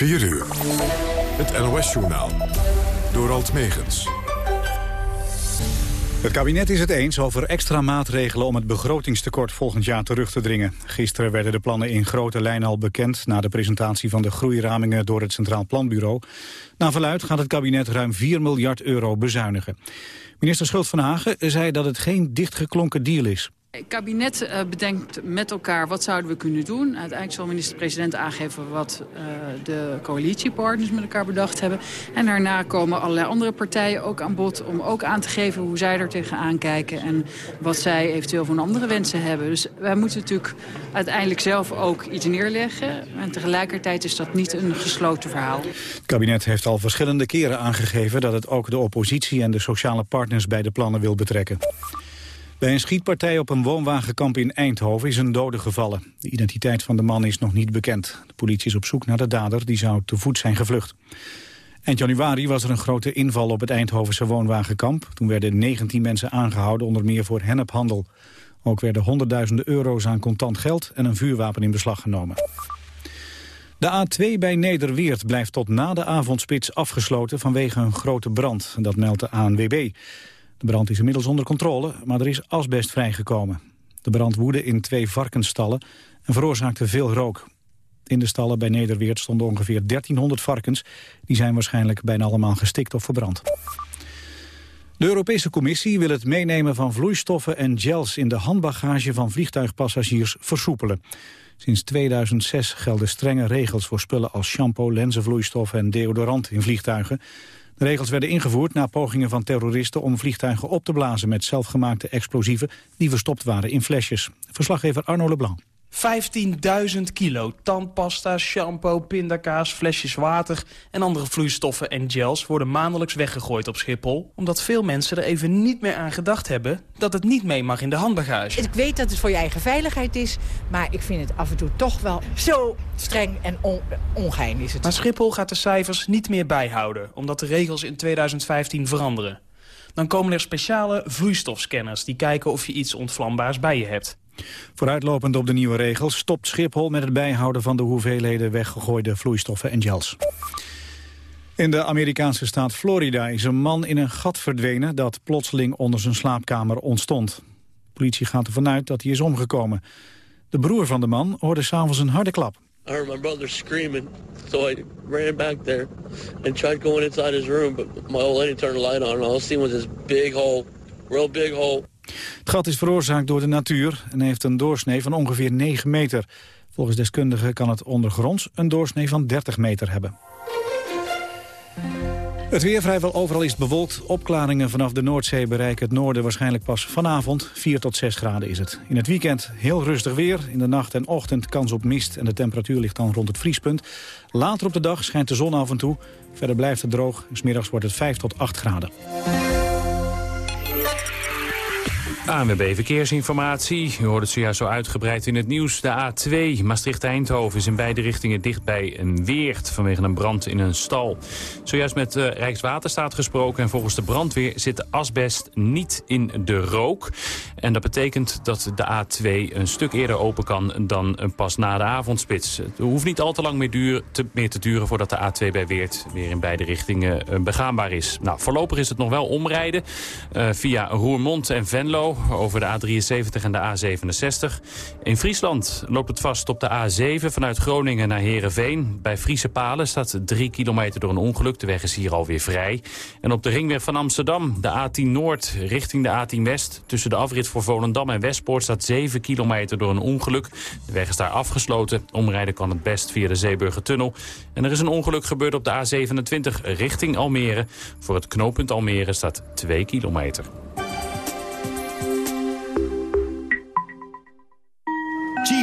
4 uur. Het NOS-journaal. Door Alt Megens. Het kabinet is het eens over extra maatregelen om het begrotingstekort volgend jaar terug te dringen. Gisteren werden de plannen in grote lijnen al bekend na de presentatie van de groeiramingen door het Centraal Planbureau. Na verluid gaat het kabinet ruim 4 miljard euro bezuinigen. Minister Schult van Hagen zei dat het geen dichtgeklonken deal is. Het kabinet uh, bedenkt met elkaar wat zouden we kunnen doen. Uiteindelijk zal minister-president aangeven wat uh, de coalitiepartners met elkaar bedacht hebben. En daarna komen allerlei andere partijen ook aan bod om ook aan te geven hoe zij er tegenaan kijken. En wat zij eventueel van andere wensen hebben. Dus wij moeten natuurlijk uiteindelijk zelf ook iets neerleggen. En tegelijkertijd is dat niet een gesloten verhaal. Het kabinet heeft al verschillende keren aangegeven dat het ook de oppositie en de sociale partners bij de plannen wil betrekken. Bij een schietpartij op een woonwagenkamp in Eindhoven is een dode gevallen. De identiteit van de man is nog niet bekend. De politie is op zoek naar de dader, die zou te voet zijn gevlucht. Eind januari was er een grote inval op het Eindhovense woonwagenkamp. Toen werden 19 mensen aangehouden, onder meer voor hennephandel. Ook werden honderdduizenden euro's aan contant geld en een vuurwapen in beslag genomen. De A2 bij Nederweert blijft tot na de avondspits afgesloten vanwege een grote brand. Dat meldt de ANWB. De brand is inmiddels onder controle, maar er is asbest vrijgekomen. De brand woedde in twee varkensstallen en veroorzaakte veel rook. In de stallen bij Nederweert stonden ongeveer 1300 varkens. Die zijn waarschijnlijk bijna allemaal gestikt of verbrand. De Europese Commissie wil het meenemen van vloeistoffen en gels in de handbagage van vliegtuigpassagiers versoepelen. Sinds 2006 gelden strenge regels voor spullen als shampoo, lenzenvloeistoffen en deodorant in vliegtuigen. Regels werden ingevoerd na pogingen van terroristen om vliegtuigen op te blazen met zelfgemaakte explosieven die verstopt waren in flesjes. Verslaggever Arno Leblanc. 15.000 kilo tandpasta, shampoo, pindakaas, flesjes water en andere vloeistoffen en gels worden maandelijks weggegooid op Schiphol. Omdat veel mensen er even niet meer aan gedacht hebben dat het niet mee mag in de handbagage. Ik weet dat het voor je eigen veiligheid is, maar ik vind het af en toe toch wel zo streng en on ongein is het. Maar Schiphol gaat de cijfers niet meer bijhouden, omdat de regels in 2015 veranderen. Dan komen er speciale vloeistofscanners die kijken of je iets ontvlambaars bij je hebt. Vooruitlopend op de nieuwe regels stopt Schiphol met het bijhouden van de hoeveelheden weggegooide vloeistoffen en gels. In de Amerikaanse staat Florida is een man in een gat verdwenen dat plotseling onder zijn slaapkamer ontstond. De politie gaat ervan uit dat hij is omgekomen. De broer van de man hoorde s'avonds een harde klap. I heard my brother screaming, so I ran back there and tried going inside his room, but my old lady turned the light on and all I seen was this big hole, real big hole. Het gat is veroorzaakt door de natuur en heeft een doorsnee van ongeveer 9 meter. Volgens deskundigen kan het ondergronds een doorsnee van 30 meter hebben. Het weer vrijwel overal is bewolkt. Opklaringen vanaf de Noordzee bereiken het noorden waarschijnlijk pas vanavond. 4 tot 6 graden is het. In het weekend heel rustig weer. In de nacht en ochtend kans op mist en de temperatuur ligt dan rond het vriespunt. Later op de dag schijnt de zon af en toe. Verder blijft het droog. Smiddags wordt het 5 tot 8 graden. ANWB Verkeersinformatie. U hoort het zojuist zo uitgebreid in het nieuws. De A2 Maastricht-Eindhoven is in beide richtingen dicht bij een weert... vanwege een brand in een stal. Zojuist met uh, Rijkswaterstaat gesproken... en volgens de brandweer zit de asbest niet in de rook. En dat betekent dat de A2 een stuk eerder open kan... dan pas na de avondspits. Het hoeft niet al te lang meer, te, meer te duren... voordat de A2 bij Weert weer in beide richtingen uh, begaanbaar is. Nou, voorlopig is het nog wel omrijden... Via Roermond en Venlo over de A73 en de A67. In Friesland loopt het vast op de A7 vanuit Groningen naar Heerenveen. Bij Friese Palen staat 3 kilometer door een ongeluk. De weg is hier alweer vrij. En op de ringweg van Amsterdam, de A10 Noord richting de A10 West... tussen de afrit voor Volendam en Westpoort staat 7 kilometer door een ongeluk. De weg is daar afgesloten. Omrijden kan het best via de Zeeburgertunnel. En er is een ongeluk gebeurd op de A27 richting Almere. Voor het knooppunt Almere staat 2 kilometer.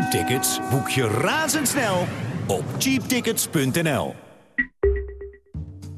Tickets boek je razendsnel op cheaptickets.nl.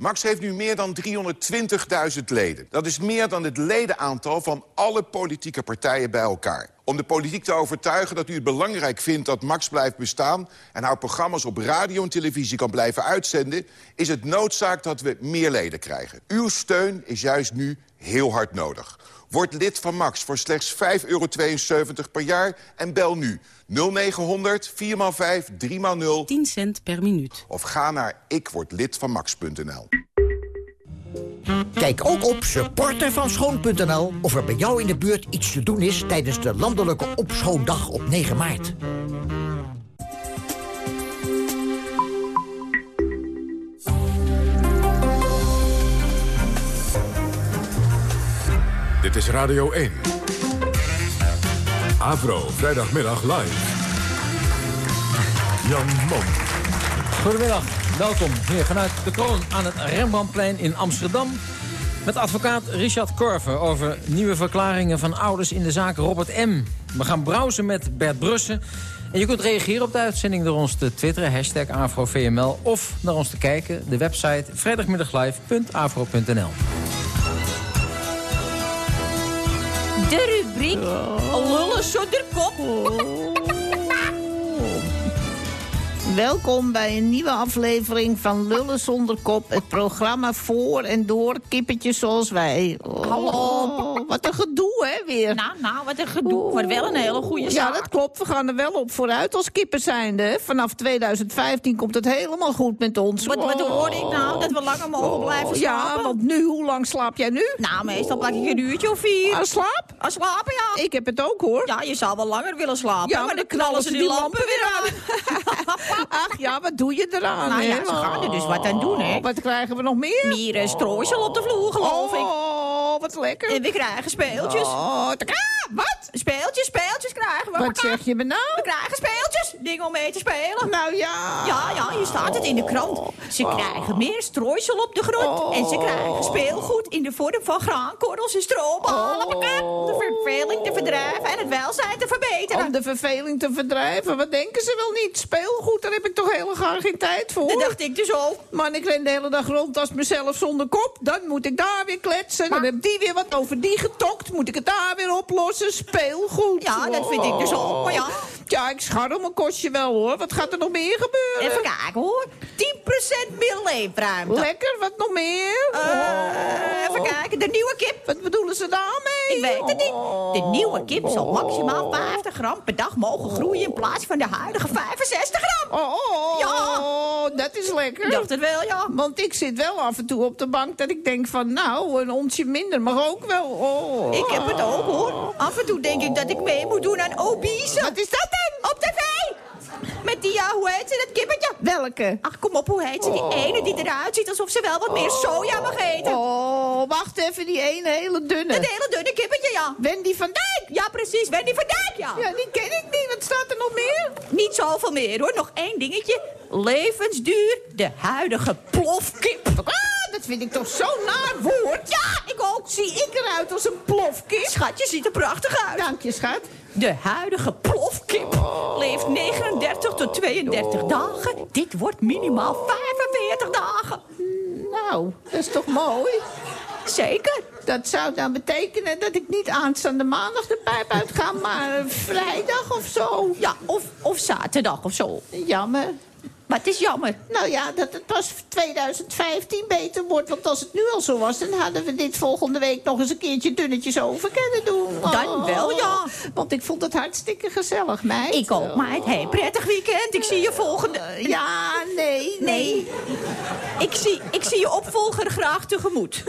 Max heeft nu meer dan 320.000 leden. Dat is meer dan het ledenaantal van alle politieke partijen bij elkaar. Om de politiek te overtuigen dat u het belangrijk vindt dat Max blijft bestaan... en haar programma's op radio en televisie kan blijven uitzenden... is het noodzaak dat we meer leden krijgen. Uw steun is juist nu heel hard nodig. Word lid van Max voor slechts 5,72 euro per jaar en bel nu 0900 4x5 3x0 10 cent per minuut. Of ga naar ikwordlidvanmax.nl. Kijk ook op supportervanschoon.nl of er bij jou in de buurt iets te doen is... tijdens de landelijke opschoondag op 9 maart. Dit is Radio 1. Avro, vrijdagmiddag live. Jan Mom. Goedemiddag, welkom hier vanuit de kroon aan het Rembrandtplein in Amsterdam. Met advocaat Richard Korver over nieuwe verklaringen van ouders in de zaak Robert M. We gaan browsen met Bert Brussen. En je kunt reageren op de uitzending door ons te twitteren, hashtag AfroVML... of naar ons te kijken, de website vrijdagmiddaglive.afro.nl. Lullen zonder kop. Welkom bij een nieuwe aflevering van Lullen zonder kop. Het programma voor en door kippetjes zoals wij. Oh, Hallo. Wat een gedoe, hè, weer. Nou, nou, wat een gedoe. Maar wel een hele goede Ja, zaak. dat klopt. We gaan er wel op vooruit als kippen zijnde. hè. Vanaf 2015 komt het helemaal goed met ons. Wat, wat hoorde ik nou? Dat we langer mogen blijven slapen? Ja, want nu, hoe lang slaap jij nu? Nou, meestal plak ik een uurtje of vier. Aan slaap? Aan slapen, ja. Ik heb het ook, hoor. Ja, je zou wel langer willen slapen. Ja, maar dan knallen ze die lampen weer aan. Ach ja, wat doe je eraan? Nou ja, ze gaan er dus wat aan doen, hè. Oh, Wat krijgen we nog meer? Eh, strooisel op de vloer, geloof ik. Oh, wat lekker. En we krijgen speeltjes. Oh, wat? Speeltjes, speeltjes krijgen we. Wat zeg je me nou? We krijgen speeltjes. Dingen om mee te spelen. Nou ja. Ja, ja, hier staat het in de krant. Ze krijgen meer strooisel op de grond. En ze krijgen speelgoed in de vorm van graankorrels en stroballen. Om de verveling te verdrijven en het welzijn te verbeteren. Om de verveling te verdrijven, wat denken ze wel niet? Speelgoed, daar heb ik toch helemaal geen tijd voor. Dat dacht ik dus ook. Man, ik ren de hele dag rond als mezelf zonder kop. Dan moet ik daar weer kletsen. Dan heb die weer wat over die getokt. Moet ik het daar weer oplossen. Speelgoed. Ja, dat vind ik dus ook. Maar ja. Ja, ik scharrel mijn kostje wel hoor. Wat gaat er nog meer gebeuren? Even kijken hoor. 10% meer leefruimte. Lekker, wat nog meer? Eh, even kijken, de nieuwe kip. Wat bedoelen ze daarmee? Ik weet het niet. De nieuwe kip zal maximaal 50 gram per dag mogen groeien... in plaats van de huidige 65 gram. Oh, oh, oh, Ja. dat is lekker. Ik dacht het wel, ja. Want ik zit wel af en toe op de bank dat ik denk van... nou, een onsje minder mag ook wel. Oh. Ik heb het ook, hoor. Af en toe denk ik dat ik mee moet doen aan obese. Wat is dat dan? Op tv. Met die, ja, hoe heet ze, dat kippertje? Welke? Ach, kom op, hoe heet ze? Die ene die eruit ziet alsof ze wel wat meer soja mag eten. Oh, wacht even, die ene hele dunne. Dat hele dunne kippertje, ja. Wendy van Dijk. Ja, precies, Wendy van Dijk, ja. Ja, die ken ik niet. Wat staat er nog meer? Niet zoveel meer, hoor. Nog één dingetje. Levensduur, de huidige plofkip. Ah, dat vind ik toch zo'n naar woord. Ja, ik ook. Zie ik eruit als een plofkip? Schat, je ziet er prachtig uit. Dank je, schat. De huidige plofkip leeft 39 tot 32 dagen. Dit wordt minimaal 45 dagen. Nou, dat is toch mooi? Zeker. Dat zou dan betekenen dat ik niet aanstaande maandag de pijp uitga, maar eh, vrijdag of zo. Ja, of, of zaterdag of zo. Jammer. Maar het is jammer. Nou ja, dat het pas 2015 beter wordt. Want als het nu al zo was, dan hadden we dit volgende week nog eens een keertje dunnetjes over kunnen doen. Dan wel, ja. Want ik vond het hartstikke gezellig, meid. Ik ook, meid. Hey, prettig weekend. Ik zie je volgende... Ja, nee, Nee. Ik zie, ik zie je opvolger graag tegemoet.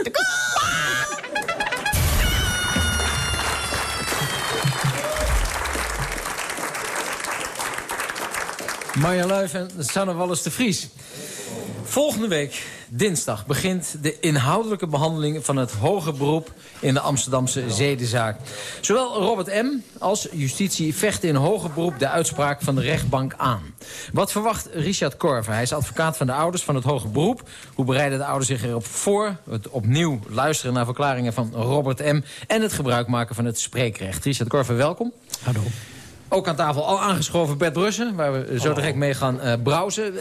Marja en Sanne Wallis de Vries. Volgende week, dinsdag, begint de inhoudelijke behandeling van het hoger beroep in de Amsterdamse zedenzaak. Zowel Robert M. als justitie vechten in hoger beroep de uitspraak van de rechtbank aan. Wat verwacht Richard Korver? Hij is advocaat van de ouders van het hoger beroep. Hoe bereiden de ouders zich erop voor? Het opnieuw luisteren naar verklaringen van Robert M. En het gebruik maken van het spreekrecht. Richard Korver, welkom. Hallo. Ook aan tafel al aangeschoven Bert Brussen, waar we zo direct mee gaan eh browsen.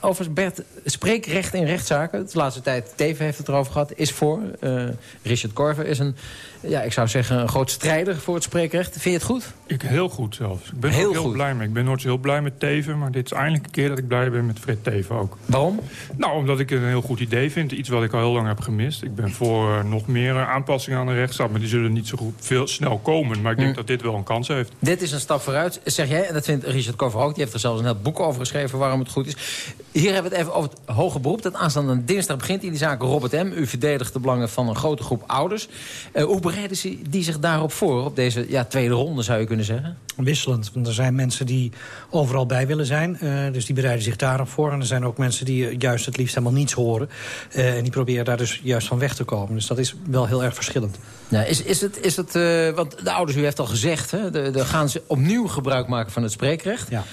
Overigens, Bert, spreekrecht in rechtszaken... de laatste tijd, Teven heeft het erover gehad, is voor. Uh, Richard Korver is een, ja, ik zou zeggen, een groot strijder voor het spreekrecht. Vind je het goed? Ik heel goed zelfs. Ik ben heel, heel blij mee. Ik ben nooit zo heel blij met Teven... maar dit is eindelijk een keer dat ik blij ben met Fred Teven ook. Waarom? Nou, omdat ik het een heel goed idee vind. Iets wat ik al heel lang heb gemist. Ik ben voor nog meer aanpassingen aan de rechtsstaat... maar die zullen niet zo goed veel snel komen. Maar ik denk hm. dat dit wel een kans heeft. Dit is een stap vooruit, zeg jij. En dat vindt Richard Korver ook. Die heeft er zelfs een heel boek over geschreven waarom het goed is. Hier hebben we het even over het hoge beroep. Dat aanstaande dinsdag begint in die zaak Robert M. U verdedigt de belangen van een grote groep ouders. Uh, hoe bereiden ze die zich daarop voor? Op deze ja, tweede ronde zou je kunnen zeggen? Wisselend. Want er zijn mensen die overal bij willen zijn. Uh, dus die bereiden zich daarop voor. En er zijn ook mensen die juist het liefst helemaal niets horen. Uh, en die proberen daar dus juist van weg te komen. Dus dat is wel heel erg verschillend. Ja, is, is het, is het want de ouders, u heeft al gezegd... Hè, de, de gaan ze opnieuw gebruik maken van het spreekrecht. Ja.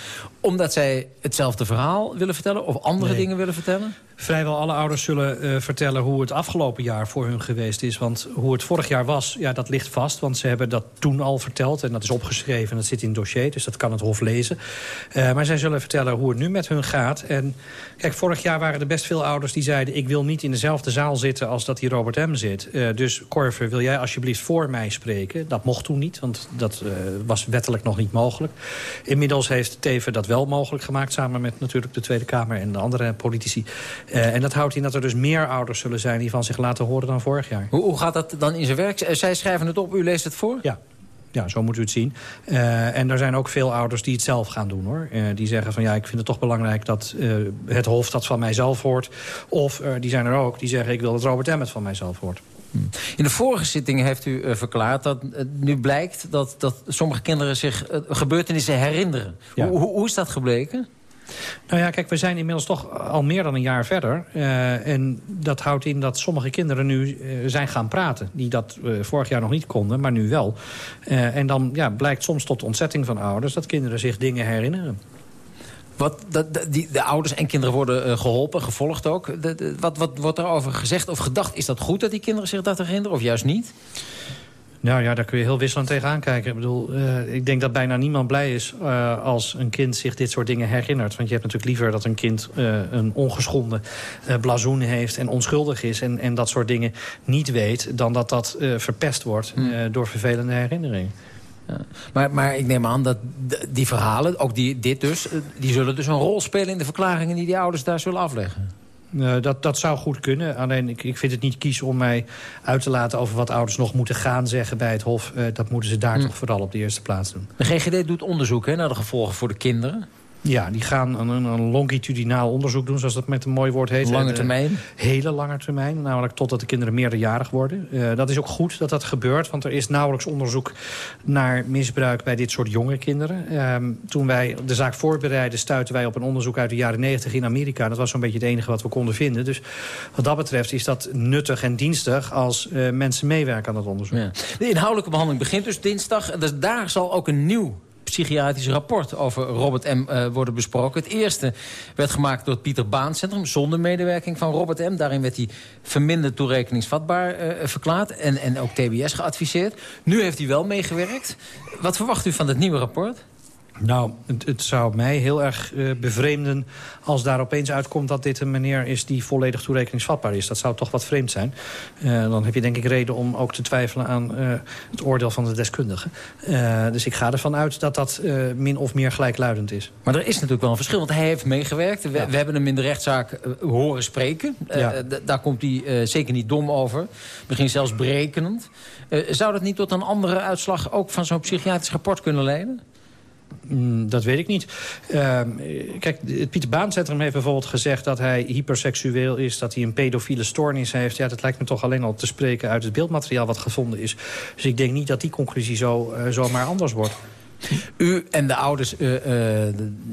Omdat zij hetzelfde verhaal willen vertellen... of andere dingen willen vertellen? Vrijwel alle ouders zullen uh, vertellen hoe het afgelopen jaar voor hun geweest is. Want hoe het vorig jaar was, ja, dat ligt vast. Want ze hebben dat toen al verteld en dat is opgeschreven. En dat zit in het dossier, dus dat kan het Hof lezen. Uh, maar zij zullen vertellen hoe het nu met hun gaat. En kijk, vorig jaar waren er best veel ouders die zeiden... ik wil niet in dezelfde zaal zitten als dat die Robert M. zit. Uh, dus Corver, wil jij alsjeblieft voor mij spreken? Dat mocht toen niet, want dat was wettelijk nog niet mogelijk. Inmiddels heeft Teven dat wel mogelijk gemaakt... samen met natuurlijk de Tweede Kamer en de andere politici... Uh, en dat houdt in dat er dus meer ouders zullen zijn... die van zich laten horen dan vorig jaar. Hoe, hoe gaat dat dan in zijn werk? Zij schrijven het op, u leest het voor? Ja. Ja, zo moet u het zien. Uh, en er zijn ook veel ouders die het zelf gaan doen. hoor. Uh, die zeggen van ja, ik vind het toch belangrijk dat uh, het Hof dat van mijzelf hoort. Of die zijn er ook die zeggen ik wil dat Robert Emmet van mijzelf hoort. Hmm. In de vorige zitting heeft u verklaard dat nu blijkt... dat, dat sommige kinderen zich gebeurtenissen herinneren. Ja. Hoe, hoe is dat gebleken? Nou ja, kijk, we zijn inmiddels toch al meer dan een jaar verder. Uh, en dat houdt in dat sommige kinderen nu uh, zijn gaan praten. Die dat uh, vorig jaar nog niet konden, maar nu wel. en dan ja, blijkt soms tot ontzetting van ouders... dat kinderen zich dingen herinneren. Wat, de, die, de ouders en kinderen worden geholpen, gevolgd ook. Wat, wat wordt daarover gezegd of gedacht? Is dat goed dat die kinderen zich dat herinneren of juist niet? Nou ja, daar kun je heel wisselend tegenaan kijken. Ik bedoel, uh, ik denk dat bijna niemand blij is uh, als een kind zich dit soort dingen herinnert. Want je hebt natuurlijk liever dat een kind uh, een ongeschonden blazoen heeft... en onschuldig is en, en dat soort dingen niet weet... dan dat dat verpest wordt hmm. door vervelende herinneringen. Ja. Maar, maar ik neem aan dat die verhalen, ook die, dit dus... die zullen dus een rol spelen in de verklaringen die die ouders daar zullen afleggen. Uh, dat, dat zou goed kunnen. Alleen ik, ik vind het niet kies om mij uit te laten over wat ouders nog moeten gaan zeggen bij het Hof. Uh, dat moeten ze daar hm. toch vooral op de eerste plaats doen. De GGD doet onderzoek hè, naar de gevolgen voor de kinderen. Ja, die gaan een, een, longitudinaal onderzoek doen, zoals dat met een mooi woord heet. Lange termijn? hele lange termijn, namelijk totdat de kinderen meerderjarig worden. Uh, dat is ook goed dat dat gebeurt, want er is nauwelijks onderzoek naar misbruik bij dit soort jonge kinderen. Uh, toen wij de zaak voorbereiden, stuiten wij op een onderzoek uit de jaren 90 in Amerika. Dat was zo'n beetje het enige wat we konden vinden. Dus wat dat betreft is dat nuttig en dienstig als uh, mensen meewerken aan dat onderzoek. Ja. De inhoudelijke behandeling begint dus dinsdag. Dus daar zal ook een nieuw psychiatrisch rapport over Robert M. Uh, worden besproken. Het eerste werd gemaakt door het Pieter Baan Centrum... zonder medewerking van Robert M. Daarin werd hij verminderd toerekeningsvatbaar uh, verklaard... En, en ook TBS geadviseerd. Nu heeft hij wel meegewerkt. Wat verwacht u van het nieuwe rapport? Nou, het, het, zou mij heel erg uh, bevreemden als daar opeens uitkomt... dat dit een meneer is die volledig toerekeningsvatbaar is. Dat zou toch wat vreemd zijn. Uh, dan heb je denk ik reden om ook te twijfelen aan uh, het oordeel van de deskundigen. dus ik ga ervan uit dat dat min of meer gelijkluidend is. Maar er is natuurlijk wel een verschil, want hij heeft meegewerkt. We, ja. we hebben hem in de rechtszaak horen spreken. Ja. daar komt hij zeker niet dom over. Misschien zelfs berekenend. zou dat niet tot een andere uitslag ook van zo'n psychiatrisch rapport kunnen leiden? Mm, dat weet ik niet. Uh, kijk, het Pieter Baan Centrum heeft bijvoorbeeld gezegd... dat hij hyperseksueel is, dat hij een pedofiele stoornis heeft. Ja, dat lijkt me toch alleen al te spreken uit het beeldmateriaal wat gevonden is. Dus ik denk niet dat die conclusie zo, uh, zomaar anders wordt. U en de ouders, uh, uh,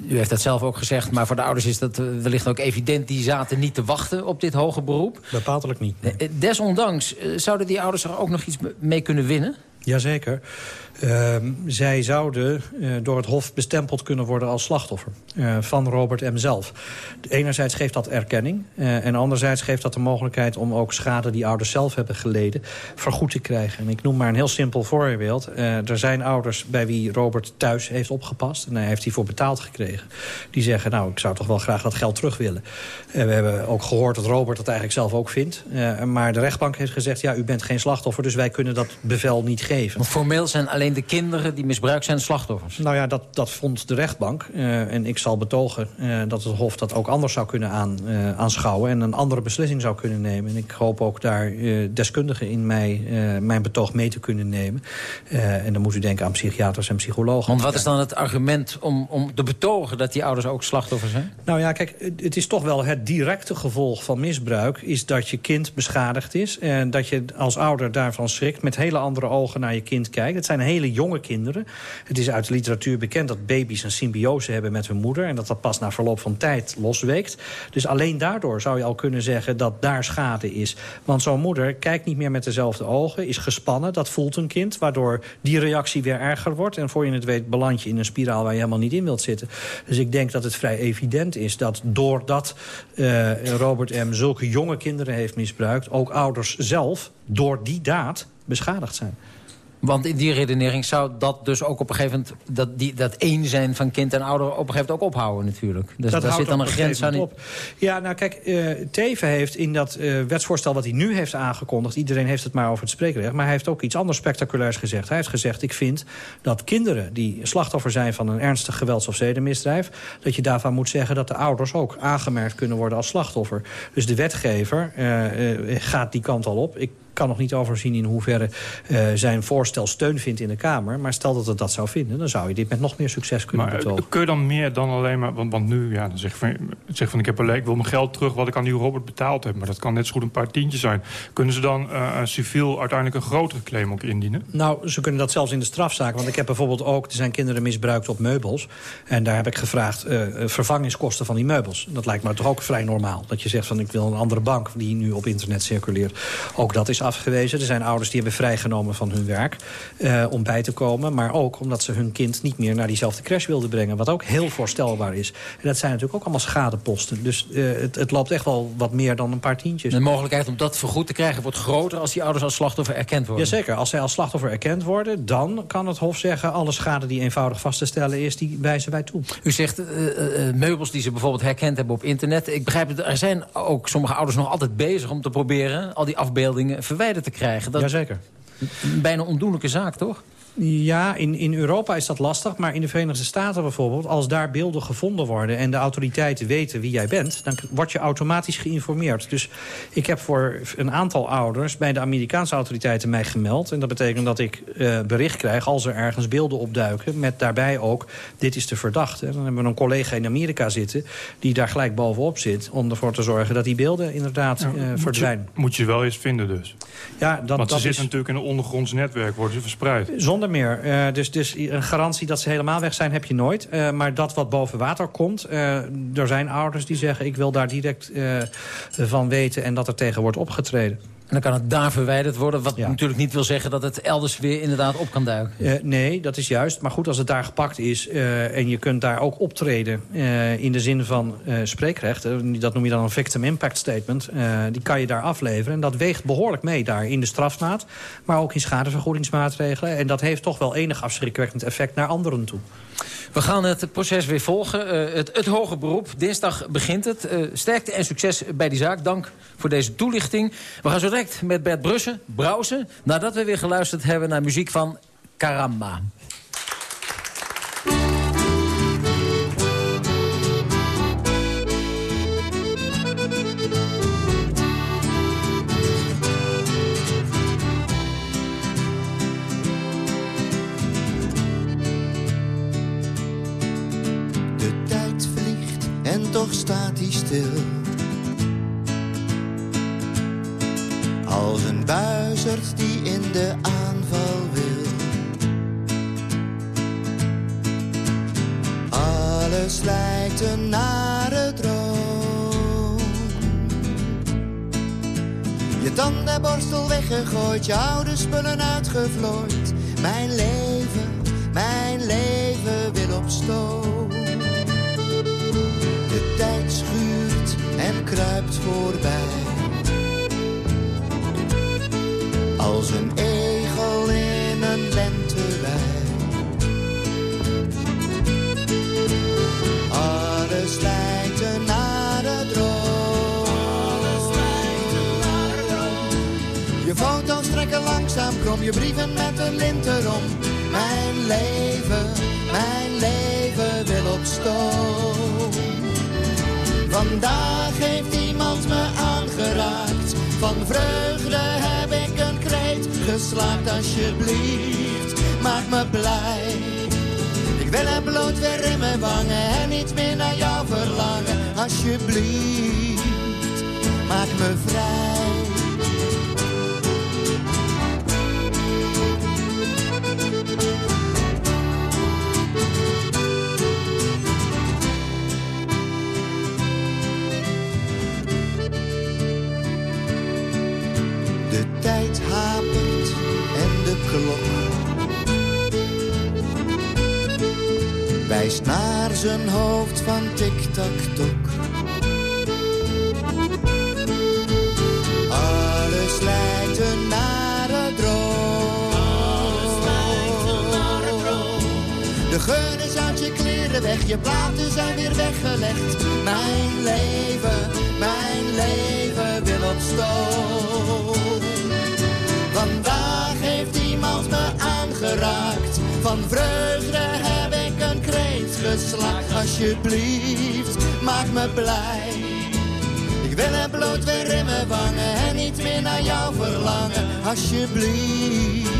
u heeft dat zelf ook gezegd... maar voor de ouders is dat wellicht ook evident... die zaten niet te wachten op dit hoge beroep. Bepaaldelijk niet. Desondanks, zouden die ouders er ook nog iets mee kunnen winnen? Jazeker. Ehm, zij zouden uh, door het Hof bestempeld kunnen worden als slachtoffer uh, van Robert M. zelf. Enerzijds geeft dat erkenning uh, en anderzijds geeft dat de mogelijkheid om ook schade die ouders zelf hebben geleden vergoed te krijgen. En ik noem maar een heel simpel voorbeeld. er zijn ouders bij wie Robert thuis heeft opgepast en hij heeft hiervoor betaald gekregen. Die zeggen, nou, ik zou toch wel graag dat geld terug willen. we hebben ook gehoord dat Robert dat eigenlijk zelf ook vindt. maar de rechtbank heeft gezegd, ja, u bent geen slachtoffer, dus wij kunnen dat bevel niet geven. Formeel zijn alleen de kinderen die misbruikt zijn slachtoffers? Nou ja, dat, dat vond de rechtbank. Uh, en ik zal betogen uh, dat het Hof dat ook anders zou kunnen aan, uh, aanschouwen... en een andere beslissing zou kunnen nemen. En ik hoop ook daar deskundigen in mij, mijn betoog mee te kunnen nemen. en dan moet u denken aan psychiaters en psychologen. Want wat is dan het argument om, om te betogen... dat die ouders ook slachtoffers zijn? Nou ja, kijk, het is toch wel het directe gevolg van misbruik... is dat je kind beschadigd is. En dat je als ouder daarvan schrikt... met hele andere ogen naar je kind kijkt. Het zijn hele jonge kinderen. Het is uit de literatuur bekend dat baby's een symbiose hebben met hun moeder... en dat dat pas na verloop van tijd losweekt. Dus alleen daardoor zou je al kunnen zeggen dat daar schade is. Want zo'n moeder kijkt niet meer met dezelfde ogen, is gespannen. Dat voelt een kind, waardoor die reactie weer erger wordt. En voor je het weet beland je in een spiraal waar je helemaal niet in wilt zitten. Dus ik denk dat het vrij evident is dat doordat uh, Robert M. zulke jonge kinderen heeft misbruikt... ook ouders zelf door die daad beschadigd zijn. Want in die redenering zou dat dus ook op een gegeven moment... dat, die, dat één zijn van kind en ouder op een gegeven moment ook ophouden natuurlijk. Dus dat daar zit dan een grens aan. Op. Ja, nou kijk, uh, Teven heeft in dat uh, wetsvoorstel wat hij nu heeft aangekondigd... iedereen heeft het maar over het spreekrecht... maar hij heeft ook iets anders spectaculairs gezegd. Hij heeft gezegd, ik vind dat kinderen die slachtoffer zijn... van een ernstig gewelds- of zedenmisdrijf... dat je daarvan moet zeggen dat de ouders ook aangemerkt kunnen worden als slachtoffer. Dus de wetgever uh, gaat die kant al op. Ik kan nog niet overzien in hoeverre uh, zijn voorstel steun vindt in de Kamer. Maar stel dat het dat zou vinden, dan zou je dit met nog meer succes kunnen maar, betogen. Kun je dan meer dan alleen maar... Want, want nu, ja, dan zeg van, zeg van ik, heb een, ik wil mijn geld terug wat ik aan die Robert betaald heb. Maar dat kan net zo goed een paar tientjes zijn. Kunnen ze dan uh, civiel uiteindelijk een grotere claim ook indienen? Nou, ze kunnen dat zelfs in de strafzaak. Want ik heb bijvoorbeeld ook, er zijn kinderen misbruikt op meubels. En daar heb ik gevraagd uh, vervangingskosten van die meubels. Dat lijkt me toch ook vrij normaal. Dat je zegt van ik wil een andere bank die nu op internet circuleert. Ook dat is afgewezen. Er zijn ouders die hebben vrijgenomen van hun werk uh, om bij te komen. Maar ook omdat ze hun kind niet meer naar diezelfde crash wilden brengen. Wat ook heel voorstelbaar is. En dat zijn natuurlijk ook allemaal schadeposten. Dus uh, het, het, loopt echt wel wat meer dan een paar tientjes. De mogelijkheid om dat vergoed te krijgen wordt groter... als die ouders als slachtoffer erkend worden. Jazeker. Als zij als slachtoffer erkend worden... dan kan het Hof zeggen... alle schade die eenvoudig vast te stellen is, die wijzen wij toe. U zegt uh, meubels die ze bijvoorbeeld herkend hebben op internet. Ik begrijp het, er zijn ook sommige ouders nog altijd bezig... om te proberen al die afbeeldingen verwijderd te krijgen. Dat Jazeker. Bijna ondoenlijke zaak, toch? Ja, in, in Europa is dat lastig. Maar in de Verenigde Staten bijvoorbeeld... als daar beelden gevonden worden en de autoriteiten weten wie jij bent... dan word je automatisch geïnformeerd. Dus ik heb voor een aantal ouders bij de Amerikaanse autoriteiten mij gemeld. En dat betekent dat ik uh, bericht krijg als er ergens beelden opduiken... met daarbij ook, dit is de verdachte. Dan hebben we een collega in Amerika zitten... die daar gelijk bovenop zit om ervoor te zorgen... dat die beelden inderdaad ja, uh, verdwijnen. Moet je, moet je wel eens vinden dus. Ja, dat, Want ze dat zitten is... natuurlijk in een ondergronds netwerk, worden ze verspreid. Zonder meer. Uh, dus, dus een garantie dat ze helemaal weg zijn heb je nooit. Uh, maar dat wat boven water komt... Uh, er zijn ouders die zeggen ik wil daar direct van weten... en dat er tegen wordt opgetreden. En dan kan het daar verwijderd worden. Wat ja. natuurlijk niet wil zeggen dat het elders weer inderdaad op kan duiken. Uh, nee, dat is juist. Maar goed, als het daar gepakt is uh, en je kunt daar ook optreden... Uh, in de zin van spreekrecht, dat noem je dan een victim impact statement... die kan je daar afleveren. En dat weegt behoorlijk mee daar in de strafmaat... maar ook in schadevergoedingsmaatregelen. En dat heeft toch wel enig afschrikwekkend effect naar anderen toe. We gaan het proces weer volgen. Uh, het, het hoge beroep. Dinsdag begint het. Uh, sterkte en succes bij die zaak. Dank voor deze toelichting. We gaan zo direct met Bert Brussen, Brouwsen... nadat we weer geluisterd hebben naar muziek van Karamba. Weggegooid, je oude spullen uitgevlooid. Mijn leven, mijn leven wil op stoom. De tijd schuurt en kruipt voorbij. Als een langzaam krom, je brieven met een lint erom. Mijn leven, mijn leven wil op stoom. Vandaag heeft iemand me aangeraakt. Van vreugde heb ik een kreet geslaakt. Alsjeblieft, maak me blij. Ik wil er bloot weer in mijn wangen en niet meer naar jou verlangen. Alsjeblieft, maak me vrij. Wijst naar zijn hoofd van tik-tak-tok. Alles lijkt een nare droom. De geur is uit je kleren weg, je platen zijn weer weggelegd. Mijn leven, mijn leven wil op stoom. Vandaag heeft iemand me aangeraakt. Van vreugde heb een Alsjeblieft, maak me blij. Ik wil er bloot weer in mijn wangen en niet meer naar jou verlangen. Alsjeblieft,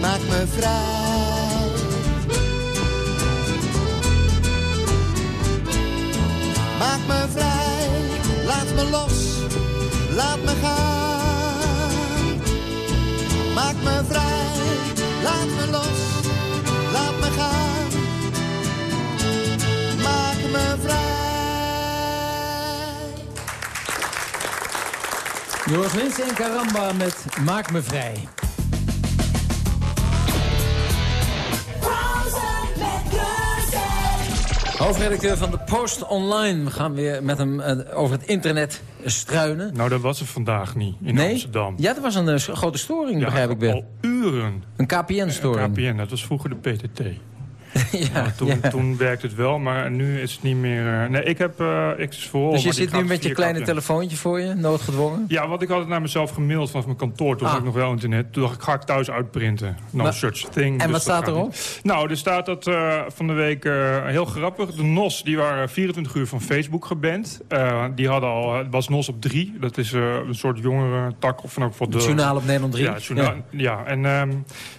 maak me vrij. Maak me vrij, laat me los, laat me gaan. Maak me vrij, laat me los, me vrij. Joris Linsen en Caramba met Maak me vrij. Hoofdredacteur van de Post Online. We gaan weer met hem eh, over het internet struinen. Nou, dat was het vandaag niet in Nee? Amsterdam. Ja, er was een eh, grote storing, Ja, begrijp ik weer. Al uren. Een KPN-storing. KPN, dat was vroeger de PTT. ja, Maar toen, ja. toen werkte het wel, maar nu is het niet meer... eh, nee, ik heb eh X voor. Dus je zit nu met je kleine telefoontje voor je, noodgedwongen? Ja, want ik had het naar mezelf gemaild vanaf mijn kantoor. Toen Ah. had ik nog wel internet. Toen dacht ik, ga ik thuis uitprinten. No Maar- such thing. en Dus wat staat erop? niet. Nou, er staat dat eh, van de week eh, heel grappig. De NOS, die waren 24 uur van Facebook geband. Eh, die hadden al, het was NOS op 3. Dat is eh, een soort jongere tak. Of van ook wat Het journaal op Nederland 3. Ja, journaal- ja. en ehm,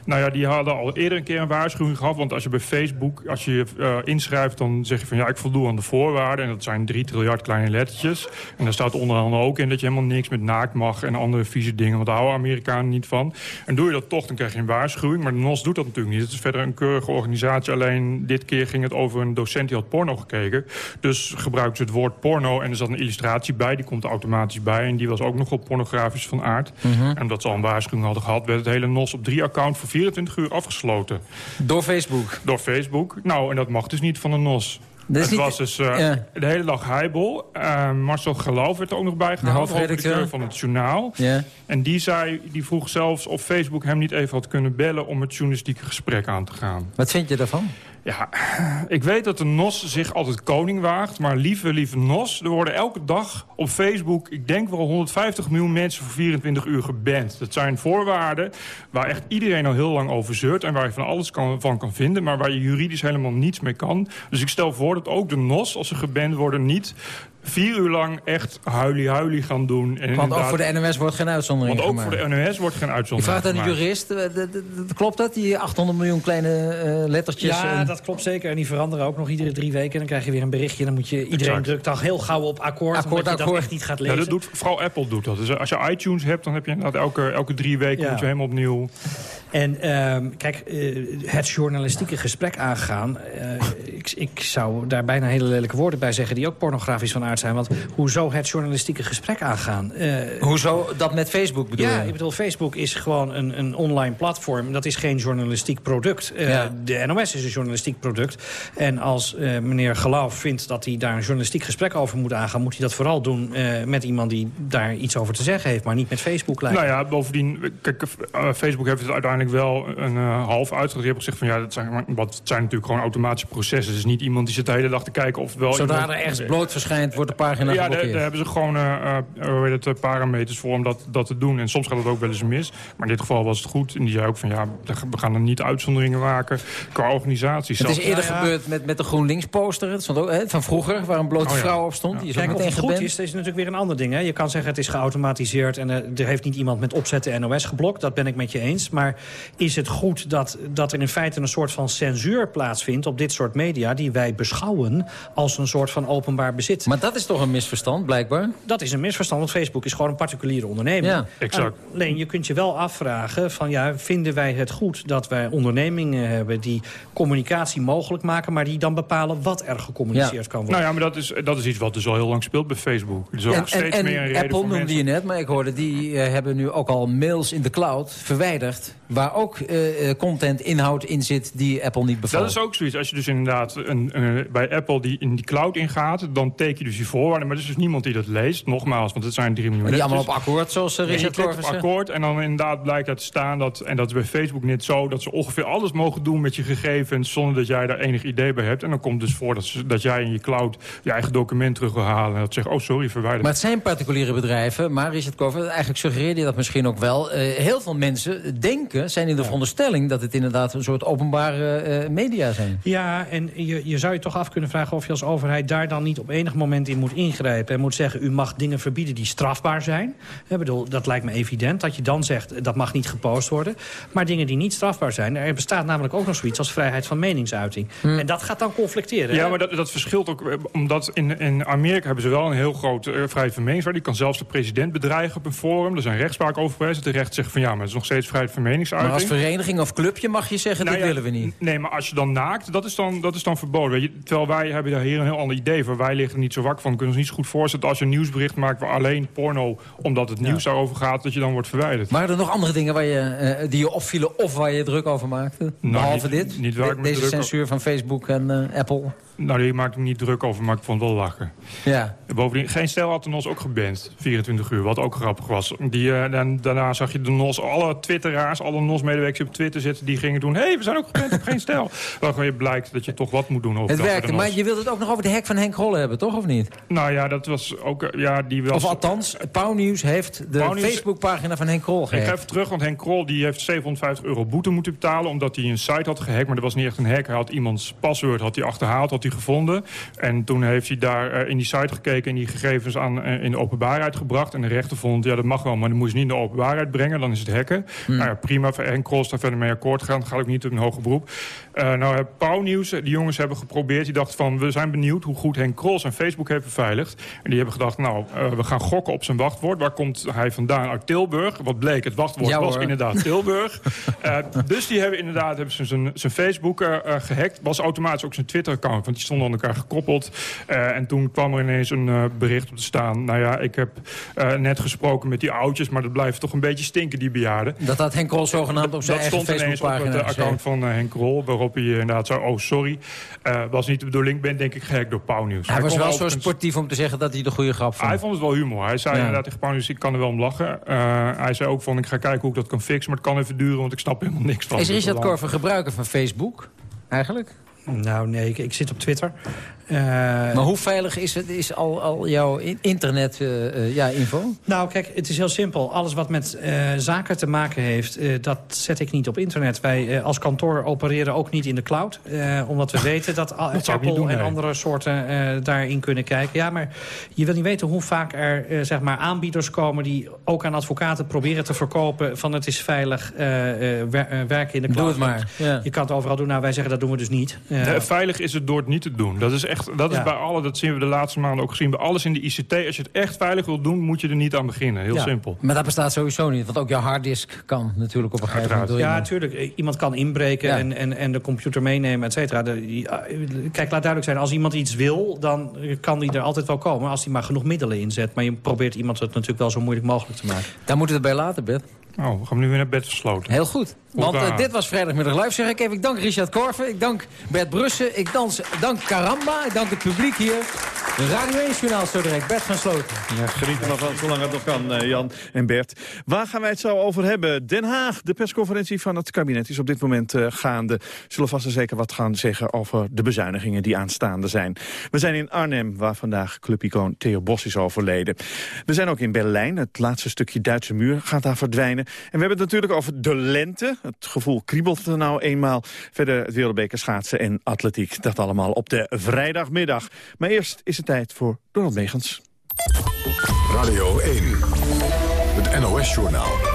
nou ja, die hadden al eerder een keer een waarschuwing gehad. Want als je bij Facebook, als je je eh, inschrijft, dan zeg je van ja, ik voldoe aan de voorwaarden. En dat zijn 3 triljard kleine lettertjes. En daar staat onder andere ook in dat je helemaal niks met naakt mag en andere vieze dingen. Want daar houden Amerikanen niet van. En doe je dat toch, dan krijg je een waarschuwing. Maar de NOS doet dat natuurlijk niet. Het is verder een keurige organisatie. Alleen dit keer ging het over een docent die had porno gekeken. Dus gebruikten ze het woord porno en er zat een illustratie bij. Die komt er automatisch bij. En die was ook nogal pornografisch van aard. Mhm. En omdat ze al een waarschuwing hadden gehad... werd het hele NOS op drie account voor 24 uur afgesloten. Door Facebook? Door Facebook. Nou, en dat mag dus niet van de NOS. Het niet- was dus eh, Ja. de hele dag heibel. Eh, Marcel Geloof werd er ook nog bij gehaald. hoofdredacteur. van het journaal. Ja. En die, zei, die vroeg zelfs of Facebook hem niet even had kunnen bellen... om het journalistieke gesprek aan te gaan. Wat vind je daarvan? Ja, ik weet dat de NOS zich altijd koning waagt. Maar lieve, lieve NOS, er worden elke dag op Facebook... ik denk wel 150 miljoen mensen voor 24 uur geband. Dat zijn voorwaarden waar echt iedereen al heel lang over zeurt... en waar je van alles van kan vinden... maar waar je juridisch helemaal niets mee kan. Dus ik stel voor dat ook de NOS, als ze geband worden... niet vier uur lang echt huilie-huilie gaan doen. En Want ook voor de NOS wordt geen uitzondering Want ook gemaakt. voor de NOS wordt geen Je uitzondering vraagt aan gemaakt. jurist, eh, klopt dat? Die 800 miljoen kleine eh, lettertjes? Ja, en- dat klopt zeker. En die veranderen ook nog iedere drie weken. Dan krijg je weer een berichtje. Dan moet je iedereen Exact. drukt dan heel gauw op akkoord. Akkoord, omdat je akkoord. dat echt niet gaat Ja, lezen. dat doet, vooral Apple doet dat. Dus als je iTunes hebt, dan heb je inderdaad elke, elke drie weken Ja. moet je helemaal opnieuw. En ehm, kijk, eh, het journalistieke gesprek aangaan... eh, ik, ik zou daar bijna hele lelijke woorden bij zeggen... die ook pornografisch van aard zijn. Want hoezo het journalistieke gesprek aangaan? Eh, Hoezo dat met Facebook bedoel ja, je? ik bedoel, Facebook is gewoon een, een online platform. Dat is geen journalistiek product. Eh, Ja. De NOS is een journalistiek product. En als eh, meneer Geloof vindt dat hij daar een journalistiek gesprek over moet aangaan... moet hij dat vooral doen eh, met iemand die daar iets over te zeggen heeft... maar niet met Facebook lijkt. Nou ja, bovendien, kijk, Facebook heeft het uiteindelijk wel een eh, half uitgelegd. Die hebben gezegd van ja, dat zijn, wat, het zijn natuurlijk gewoon automatische processen. Het is niet iemand die zit de hele dag te kijken of wel... Zodra iemand- er ergens bloot verschijnt, wordt de pagina ja, daar, geblokkeerd. daar hebben ze gewoon eh, eh, hoe heet het, parameters voor om dat, dat te doen. En soms gaat het ook wel eens mis. Maar in dit geval was het goed. En die zei ook van ja, we gaan er niet uitzonderingen maken qua organisatie. Het is eerder gebeurd met, met de GroenLinks-poster het stond ook, hè, van vroeger... waar een blote Oh ja. vrouw op stond. Die is ook Kijk, of het goed is, dat is natuurlijk weer een ander ding. Hè? Je kan zeggen het is geautomatiseerd en er heeft niet iemand met opzet de NOS geblokt. Dat ben ik met je eens. Maar is het goed dat, dat er in feite een soort van censuur plaatsvindt... op dit soort media die wij beschouwen als een soort van openbaar bezit? Maar dat is toch een misverstand, blijkbaar? Dat is een misverstand, want Facebook is gewoon een particuliere onderneming. Ja, exact. Alleen, je kunt je wel afvragen van ja, vinden wij het goed dat wij ondernemingen hebben die communicatie mogelijk maken, maar die dan bepalen wat er gecommuniceerd kan worden. Nou ja, maar dat is, dat is iets wat dus al heel lang speelt bij Facebook. Dus ook en, steeds en meer een reden Apple voor noemde mensen. je net, maar ik hoorde... die eh, hebben nu ook al mails in de cloud verwijderd... waar ook eh, eh, content, inhoud in zit die Apple niet bevalt. Dat is ook zoiets. Als je dus inderdaad een, een- bij Apple die in die cloud ingaat... dan teken je dus die voorwaarden. Maar er is dus niemand die dat leest. Nogmaals, want het zijn 3 miljoen die allemaal op akkoord, zoals eh, Ja, je Richard op Corvus zegt. akkoord en dan inderdaad blijkt uit te staan dat... en dat is bij Facebook net zo... dat ze ongeveer alles mogen doen met je gegevens... zonder dat jij daar enig idee bij hebt. En dan komt dus voor dat, ze- dat jij in je cloud je eigen document terug wil halen. En dat zegt, oh sorry, verwijder. Maar het zijn particuliere bedrijven. Maar Richard Corvus, eigenlijk suggereerde je dat misschien ook wel. Heel veel mensen denken, zijn in de veronderstelling... dat het inderdaad een soort openbare eh, media zijn. Ja, en je, je zou je toch af kunnen vragen of je als overheid daar dan niet op enig moment in moet ingrijpen. En moet zeggen, u mag dingen verbieden die strafbaar zijn. Ik bedoel, dat lijkt me evident. Dat je dan zegt, dat mag niet gepost worden. Maar dingen die niet strafbaar zijn, er bestaat namelijk ook nog zoiets als vrijheid van meningsuiting. En dat gaat dan conflicteren. Ja, hè? maar dat, dat verschilt ook. eh, Omdat in, in Amerika hebben ze wel een heel groot uh, vrijheid van meningsuiting. Die kan zelfs de president bedreigen op een forum. Er zijn rechtspraak over geweest. Dat de recht zegt van ja, maar het is nog steeds vrijheid van meningsuiting. Maar als vereniging of clubje mag je zeggen, Nou ja, willen we niet. Nee, maar als je dan naakt, dat is dan, dat is dan verboden. Weet je, terwijl wij hebben daar hier een heel ander idee voor. Wij liggen er niet zo wakker van. We kunnen ons niet zo goed voorstellen als je een nieuwsbericht maakt... waar alleen porno, omdat het nieuws daarover gaat, dat je dan wordt verwijderd. Waren er nog andere dingen waar je, eh, die je opvielen of waar je druk over maakte? Behalve niet- dit? niet waar Deze censuur van Facebook en eh, Apple? Nou, die maakt me niet druk over, maar ik vond het wel lachen. Ja. Bovendien, geen stijl had de NOS ook geband, 24 uur, wat ook grappig was. Die, eh, dan, daarna zag je de NOS, alle twitteraars, alle NOS-medewerkers die op Twitter zitten... die gingen doen, hé, hey, we zijn ook geband op geen stijl. Waarvan je blijkt dat je toch wat moet doen over Het dat werkte, maar je wilde het ook nog over de hek van Henk Grollen hebben, toch? Of niet? Nou ja, dat was ook... eh, Ja, die was... Of althans, Pauwnieuws heeft de Pauwnieuws- Facebookpagina van Henk Grol Ik ga even terug, want Henk Krol die heeft 750 euro boete moeten betalen... omdat hij een site had gehackt, maar dat was niet echt een hack. Hij had iemands paswoord had hij achterhaald, had hij gevonden. En toen heeft hij daar eh, in die site gekeken... en die gegevens aan, eh, in de openbaarheid gebracht. En de rechter vond, ja, dat mag wel, maar dan moet je niet in de openbaarheid brengen. Dan is het hacken. Hmm. Nou ja, prima, Krol is daar verder mee akkoord. Dat gaat ook niet op een hoger beroep. Eh nou, eh, Pauwnieuws, eh, die jongens hebben geprobeerd. Die dachten van, we zijn benieuwd hoe goed Henk Krol zijn Facebook heeft beveiligd. En die hebben gedacht, nou, we gaan gokken op zijn wachtwoord. Waar komt hij vandaan? Uit Tilburg. Wat bleek, het wachtwoord Ja, was hoor. inderdaad Tilburg. Dus die hebben inderdaad hebben ze zijn, zijn Facebook eh, eh, gehackt. Was automatisch ook zijn Twitter-account, want die stonden aan elkaar gekoppeld. En toen kwam er ineens een bericht op te staan. Nou ja, ik heb net gesproken met die oudjes, maar dat blijft toch een beetje stinken, die bejaarden. Dat had Henk Grol zogenaamd op zijn Dat eigen stond ineens op het account van eh, Henk Rol, waarop hij eh, inderdaad zei, oh sorry, eh, was niet de bedoeling, ben denk ik gehackt door Pauwnieuws. Hij was kon wel zo sportief om te zeggen dat hij de goede grap vond. hij vond het wel humor. Hij zei Ja. inderdaad tegen Pauwnieuws, ik kan er wel om lachen. Eh, hij zei ook van, ik ga kijken hoe ik dat kan fixen, maar het kan even duren, want ik snap helemaal niks van. Is Richard dat- Korver gebruiker van Facebook? Eigenlijk? Nou nee, ik, ik zit op Twitter. Eh, Maar hoe veilig is, het, is al, al jouw in- internet eh, eh, ja, info? Nou, kijk, het is heel simpel. Alles wat met eh, zaken te maken heeft, eh, dat zet ik niet op internet. Wij als kantoor opereren ook niet in de cloud. eh, omdat we weten dat, Apple doen, en nee. andere soorten eh, daarin kunnen kijken. Ja, maar je wil niet weten hoe vaak er zeg maar aanbieders komen... die ook aan advocaten proberen te verkopen van het is veilig eh, eh, wer- eh, werken in de Doe cloud. het maar, ja. Je kan het overal doen. Nou, wij zeggen dat doen we dus niet. Veilig is het door het niet te doen. Dat is echt echt, dat is Ja. bij alle, dat zien we de laatste maanden ook gezien, bij alles in de ICT. Als je het echt veilig wilt doen, moet je er niet aan beginnen. Heel Ja. simpel. Maar dat bestaat sowieso niet, want ook jouw harddisk kan natuurlijk op een gegeven moment. Ja, natuurlijk. Eh, Iemand kan inbreken Ja. en, en, en de computer meenemen, et cetera. Ja, Kijk, laat duidelijk zijn. Als iemand iets wil, dan kan die er altijd wel komen. Als hij maar genoeg middelen inzet. Maar je probeert iemand het natuurlijk wel zo moeilijk mogelijk te maken. Daar moeten we het bij laten, Bert. Oh, we gaan nu weer naar bed versloten. Heel goed. Want eh, dit was vrijdagmiddag live, zeg ik even. Ik dank Richard Korven, ik dank Bert Brussen, ik dans, dank Karamba, ik dank het publiek hier. Radio 1 Journaal zo direct, Bert van Sloten. Ja, geniet er nog van, zolang het nog kan, eh, Jan en Bert. Waar gaan wij het zo over hebben? Den Haag, de persconferentie van het kabinet is op dit moment eh, gaande. Zullen vast en zeker wat gaan zeggen over de bezuinigingen die aanstaande zijn. We zijn in Arnhem, waar vandaag clubicoon Theo Bos is overleden. We zijn ook in Berlijn, het laatste stukje Duitse muur gaat daar verdwijnen. En we hebben het natuurlijk over de lente. Het gevoel kriebelt er nou eenmaal. Verder het wereldbeker schaatsen en atletiek. Dat allemaal op de vrijdagmiddag. Maar eerst is het tijd voor Donald Megens. Radio 1, het NOS-journaal.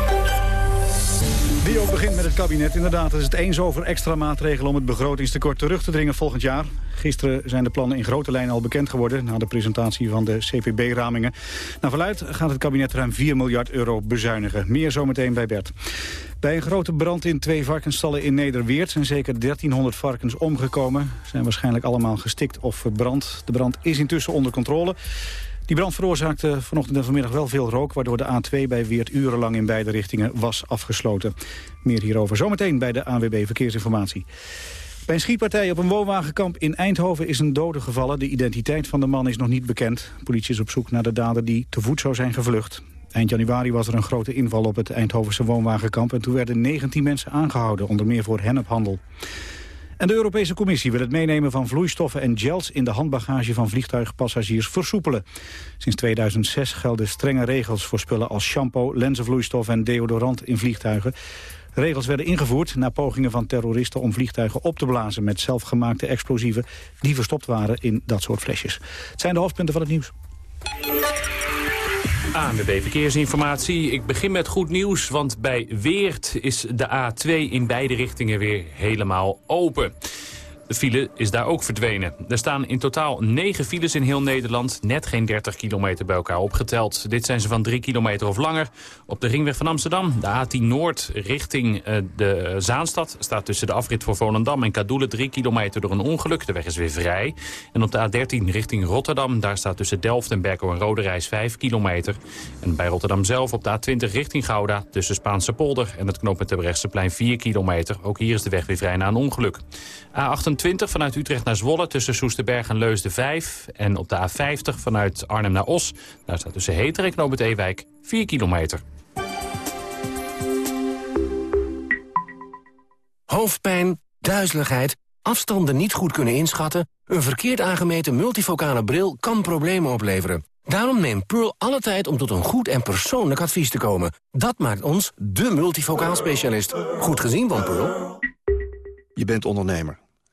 Wie ook begint met het kabinet. Inderdaad, het is het eens over extra maatregelen om het begrotingstekort terug te dringen volgend jaar. Gisteren zijn de plannen in grote lijnen al bekend geworden... na de presentatie van de CPB-ramingen. Naar verluid gaat het kabinet ruim 4 miljard euro bezuinigen. Meer zometeen bij Bert. Bij een grote brand in twee varkensstallen in Nederweert... zijn zeker 1300 varkens omgekomen. Zijn waarschijnlijk allemaal gestikt of verbrand. De brand is intussen onder controle. Die brand veroorzaakte vanochtend en vanmiddag wel veel rook... waardoor de A2 bij Weert urenlang in beide richtingen was afgesloten. Meer hierover zometeen bij de ANWB Verkeersinformatie. Bij een schietpartij op een woonwagenkamp in Eindhoven is een dode gevallen. De identiteit van de man is nog niet bekend. Politie is op zoek naar de dader die te voet zou zijn gevlucht. Eind januari was er een grote inval op het Eindhovense woonwagenkamp... en toen werden 19 mensen aangehouden, onder meer voor hennephandel. En de Europese Commissie wil het meenemen van vloeistoffen en gels in de handbagage van vliegtuigpassagiers versoepelen. Sinds 2006 gelden strenge regels voor spullen als shampoo, lenzenvloeistof en deodorant in vliegtuigen. Regels werden ingevoerd na pogingen van terroristen om vliegtuigen op te blazen met zelfgemaakte explosieven die verstopt waren in dat soort flesjes. Het zijn de hoofdpunten van het nieuws. ANWB Verkeersinformatie. Ik begin met goed nieuws, want bij Weert is de A2 in beide richtingen weer helemaal open. De file is daar ook verdwenen. Er staan in totaal 9 files in heel Nederland, net geen 30 kilometer bij elkaar opgeteld. Dit zijn ze van 3 kilometer of langer. Op de ringweg van Amsterdam, de A10 Noord richting eh, de Zaanstad... staat tussen de afrit voor Volendam en Kadoelen 3 kilometer door een ongeluk. De weg is weer vrij. En op de A13 richting Rotterdam, daar staat tussen Delft en Berkel en Rode Reis 5 kilometer. En bij Rotterdam zelf op de A20 richting Gouda... tussen Spaanse polder en het knooppunt plein 4 kilometer. Ook hier is de weg weer vrij na een ongeluk. A28 vanuit Utrecht naar Zwolle tussen Soesterberg en Leusden 5. En op de A50 vanuit Arnhem naar Os. Daar staat tussen Heter en Knoop het Ewijk 4 kilometer. Hoofdpijn, duizeligheid, afstanden niet goed kunnen inschatten... een verkeerd aangemeten multifocale bril kan problemen opleveren. Daarom neemt Pearl alle tijd om tot een goed en persoonlijk advies te komen. Dat maakt ons de multifocaal specialist. Goed gezien van Pearl. Je bent ondernemer.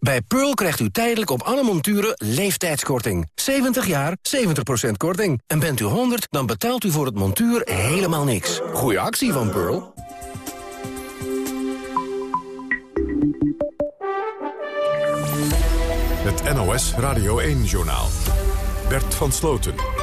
Bij Pearl krijgt u tijdelijk op alle monturen leeftijdskorting. 70 jaar, 70% korting. En bent u 100, dan betaalt u voor het montuur helemaal niks. Goeie actie van Pearl. Het NOS Radio 1-journaal. Bert van Sloten.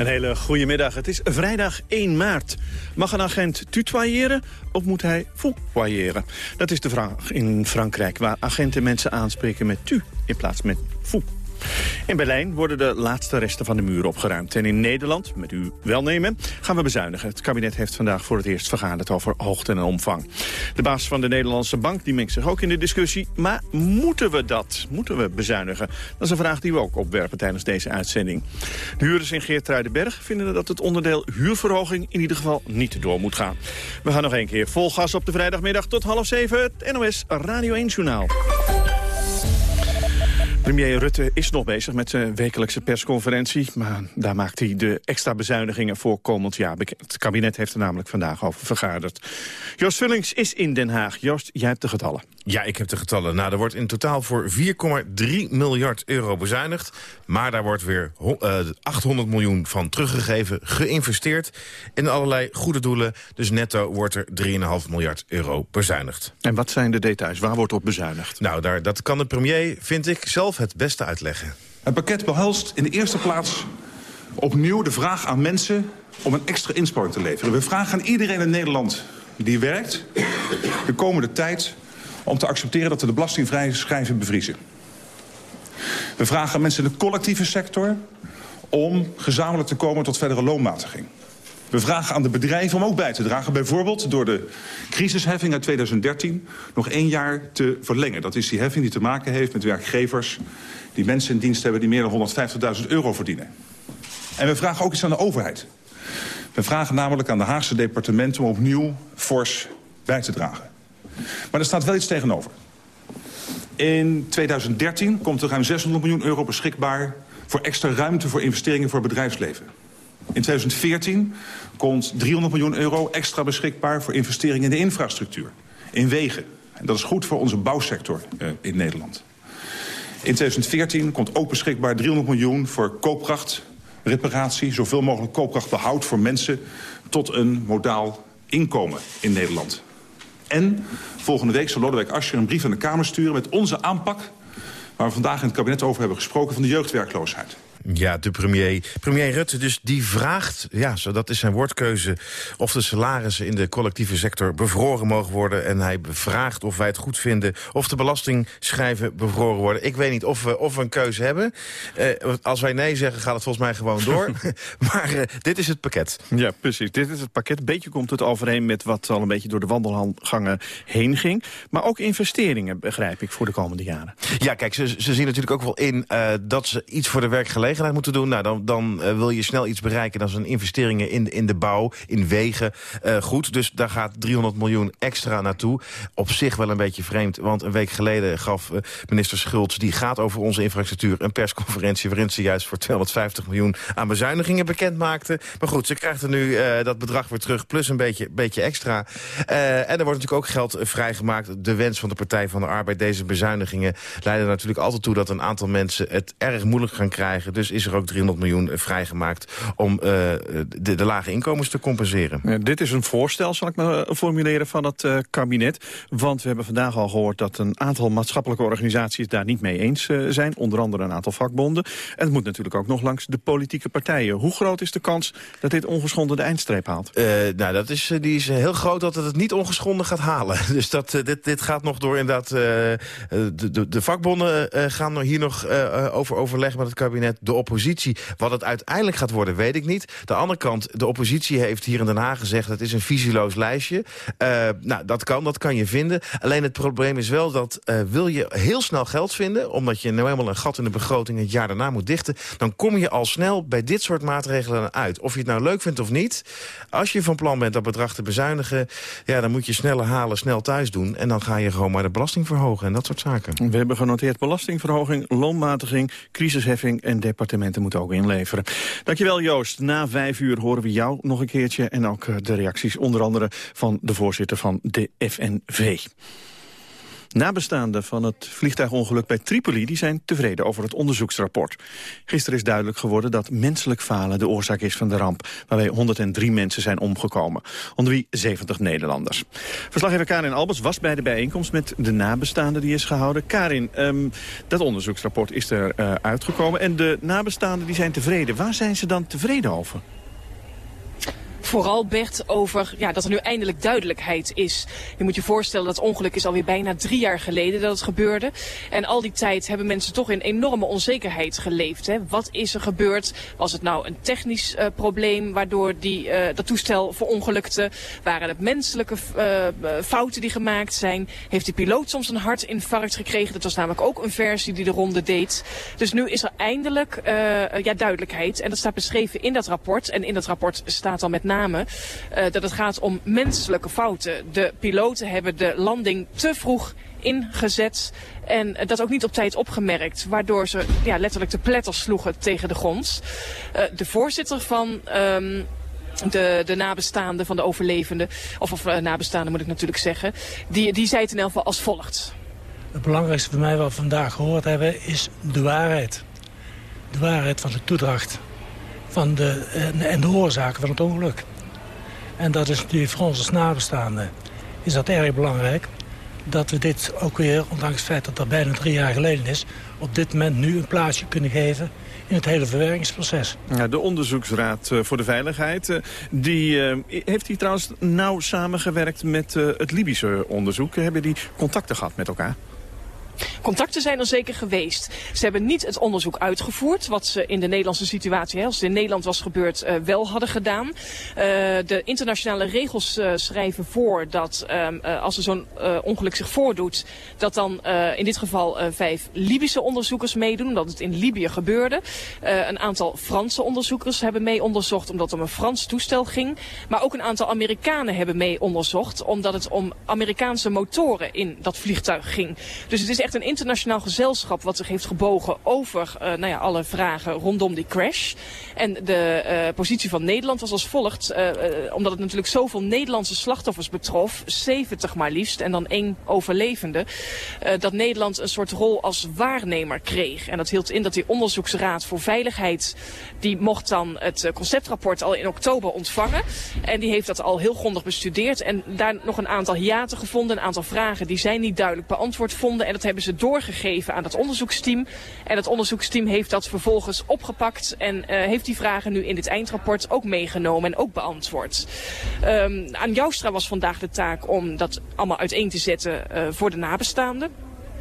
Een hele goede middag. Het is vrijdag 1 maart. Mag een agent tutoyeren of moet hij foupoyeren? Dat is de vraag in Frankrijk, waar agenten mensen aanspreken met tu in plaats met fou. In Berlijn worden de laatste resten van de muur opgeruimd. En in Nederland, met uw welnemen, gaan we bezuinigen. Het kabinet heeft vandaag voor het eerst vergaderd over hoogte en omvang. De baas van de Nederlandse bank die mengt zich ook in de discussie. Maar moeten we dat? Moeten we bezuinigen? Dat is een vraag die we ook opwerpen tijdens deze uitzending. De huurders in Geertruidenberg vinden dat het onderdeel huurverhoging in ieder geval niet door moet gaan. We gaan nog een keer vol gas op de vrijdagmiddag tot half zeven. Het NOS Radio 1 Journaal. Premier Rutte is nog bezig met zijn wekelijkse persconferentie. Maar daar maakt hij de extra bezuinigingen voor komend jaar bekend. Het kabinet heeft er namelijk vandaag over vergaderd. Joost Vullings is in Den Haag. Joost, jij hebt de getallen. Ja, ik heb de getallen. Nou, er wordt in totaal voor 4,3 miljard euro bezuinigd. Maar daar wordt weer 800 miljoen van teruggegeven, geïnvesteerd in allerlei goede doelen. Dus netto wordt er 3,5 miljard euro bezuinigd. En wat zijn de details? Waar wordt op bezuinigd? Nou, daar, dat kan de premier, vind ik, zelf het beste uitleggen. Het pakket behelst in de eerste plaats opnieuw de vraag aan mensen om een extra inspanning te leveren. We vragen aan iedereen in Nederland die werkt de komende tijd om te accepteren dat we de belastingvrije schijven bevriezen. We vragen mensen in de collectieve sector om gezamenlijk te komen tot verdere loonmatiging. We vragen aan de bedrijven om ook bij te dragen. Bijvoorbeeld door de crisisheffing uit 2013 nog één jaar te verlengen. Dat is die heffing die te maken heeft met werkgevers... die mensen in dienst hebben die meer dan 150.000 euro verdienen. En we vragen ook iets aan de overheid. We vragen namelijk aan de Haagse departementen om opnieuw fors bij te dragen. Maar er staat wel iets tegenover. In 2013 komt er ruim 600 miljoen euro beschikbaar... voor extra ruimte voor investeringen voor bedrijfsleven. In 2014 komt 300 miljoen euro extra beschikbaar... voor investeringen in de infrastructuur, in wegen. En dat is goed voor onze bouwsector uh, in Nederland. In 2014 komt ook beschikbaar 300 miljoen voor koopkracht, reparatie... zoveel mogelijk koopkrachtbehoud voor mensen... tot een modaal inkomen in Nederland. En volgende week zal Lodewijk Asscher een brief aan de Kamer sturen... met onze aanpak, waar we vandaag in het kabinet over hebben gesproken... van de jeugdwerkloosheid. Ja, de premier. Premier Rutte dus die vraagt, ja, zo dat is zijn woordkeuze... of de salarissen in de collectieve sector bevroren mogen worden. En hij vraagt of wij het goed vinden of de belastingschrijven bevroren worden. Ik weet niet of we, of we een keuze hebben. Uh, als wij nee zeggen, gaat het volgens mij gewoon door. maar uh, dit is het pakket. Ja, precies. Dit is het pakket. Een beetje komt het overeen met wat al een beetje door de wandelgangen heen ging. Maar ook investeringen, begrijp ik, voor de komende jaren. Ja, kijk, ze, ze zien natuurlijk ook wel in uh, dat ze iets voor de werkgelegenheid moeten doen... Nou, dan, dan uh, wil je snel iets bereiken. Dan zijn investeringen in, in de bouw, in wegen uh, goed. Dus daar gaat 300 miljoen extra naartoe. Op zich wel een beetje vreemd, want een week geleden gaf uh, minister Schultz... die gaat over onze infrastructuur een persconferentie... waarin ze juist voor 250 miljoen aan bezuinigingen bekend maakte. Maar goed, ze krijgt er nu dat bedrag weer terug, plus een beetje, beetje extra. en er wordt natuurlijk ook geld vrijgemaakt. De wens van de Partij van de Arbeid, deze bezuinigingen... leiden natuurlijk altijd toe dat een aantal mensen het erg moeilijk gaan krijgen dus is er ook 300 miljoen vrijgemaakt om uh, de, de, lage inkomens te compenseren. Ja, dit is een voorstel, zal ik maar formuleren, van het uh, kabinet. Want we hebben vandaag al gehoord dat een aantal maatschappelijke organisaties daar niet mee eens uh, zijn. Onder andere een aantal vakbonden. En het moet natuurlijk ook nog langs de politieke partijen. Hoe groot is de kans dat dit ongeschonden de eindstreep haalt? nou, dat is, die is heel groot dat het het niet ongeschonden gaat halen. Dus dat, dit, dit gaat nog door inderdaad... de, de, de vakbonden gaan hier nog over overleggen met het kabinet de oppositie. Wat het uiteindelijk gaat worden, weet ik niet. De andere kant, de oppositie heeft hier in Den Haag gezegd... het is een visieloos lijstje. Uh, nou, dat kan, dat kan je vinden. Alleen het probleem is wel dat uh, wil je heel snel geld vinden... omdat je nou helemaal een gat in de begroting het jaar daarna moet dichten... dan kom je al snel bij dit soort maatregelen uit. Of je het nou leuk vindt of niet. Als je van plan bent dat bedrag te bezuinigen... ja, dan moet je sneller halen, snel thuis doen. En dan ga je gewoon maar de belasting verhogen en dat soort zaken. We hebben genoteerd belastingverhoging, loonmatiging, crisisheffing en departementen moeten ook inleveren. Dankjewel Joost. Na vijf uur horen we jou nog een keertje en ook eh, de reacties onder andere van de voorzitter van de FNV. Nabestaanden van het vliegtuigongeluk bij Tripoli die zijn tevreden over het onderzoeksrapport. Gisteren is duidelijk geworden dat menselijk falen de oorzaak is van de ramp, waarbij 103 mensen zijn omgekomen, onder wie 70 Nederlanders. Verslaggever Karin Albers was bij de bijeenkomst met de nabestaanden die is gehouden. Karin, um, dat onderzoeksrapport is er uh, uitgekomen en de nabestaanden die zijn tevreden. Waar zijn ze dan tevreden over? Vooral Bert over ja, dat er nu eindelijk duidelijkheid is. Je moet je voorstellen dat ongeluk is alweer bijna drie jaar geleden dat het gebeurde. En al die tijd hebben mensen toch in enorme onzekerheid geleefd. Hè. Wat is er gebeurd? Was het nou een technisch uh, probleem waardoor die, uh, dat toestel verongelukte? Waren het menselijke uh, fouten die gemaakt zijn? Heeft de piloot soms een hartinfarct gekregen? Dat was namelijk ook een versie die de ronde deed. Dus nu is er eindelijk ja, duidelijkheid. En dat staat beschreven in dat rapport. En in dat rapport staat dan met name uh, dat het gaat om menselijke fouten. De piloten hebben de landing te vroeg ingezet en dat ook niet op tijd opgemerkt, waardoor ze ja, letterlijk de pletters sloegen tegen de grond. Uh, de voorzitter van... Um, de, de nabestaanden van de overlevenden, of, of uh, nabestaanden moet ik natuurlijk zeggen, die, die zei het in elk geval als volgt. Het belangrijkste voor mij wat we vandaag gehoord hebben is de waarheid. De waarheid van de toedracht van de, en, en de oorzaken van het ongeluk. En dat is natuurlijk voor ons nabestaanden is dat erg belangrijk. Dat we dit ook weer, ondanks het feit dat dat bijna drie jaar geleden is... op dit moment nu een plaatsje kunnen geven in het hele verwerkingsproces. Ja, de Onderzoeksraad voor de Veiligheid, die, uh, heeft die trouwens nauw samengewerkt met het Libische onderzoek? Hebben die contacten gehad met elkaar? Contacten zijn er zeker geweest. Ze hebben niet het onderzoek uitgevoerd, wat ze in de Nederlandse situatie, als het in Nederland was gebeurd, uh, wel hadden gedaan. Uh, de internationale regels uh, schrijven voor dat um, als er zo'n ongeluk zich voordoet, dat dan in dit geval vijf Libische onderzoekers meedoen, omdat het in Libië gebeurde. een aantal Franse onderzoekers hebben mee onderzocht, omdat het om een Frans toestel ging. Maar ook een aantal Amerikanen hebben mee onderzocht, omdat het om Amerikaanse motoren in dat vliegtuig ging. Dus het is echt een internationaal gezelschap wat zich heeft gebogen over uh, nou ja, alle vragen rondom die crash. En de uh, positie van Nederland was als volgt, uh, omdat het natuurlijk zoveel Nederlandse slachtoffers betrof, 70 maar liefst en dan één overlevende, dat Nederland een soort rol als waarnemer kreeg. En dat hield in dat die onderzoeksraad voor veiligheid, die mocht dan het conceptrapport al in oktober ontvangen. En die heeft dat al heel grondig bestudeerd en daar nog een aantal hiaten gevonden, een aantal vragen die zij niet duidelijk beantwoord vonden. En dat hebben ze doorgegeven aan dat onderzoeksteam. En het onderzoeksteam heeft dat vervolgens opgepakt en uh, heeft die vragen nu in dit eindrapport ook meegenomen en ook beantwoord. Um, aan Joustra was vandaag de taak om dat allemaal uiteen te zetten uh, voor de nabestaanden.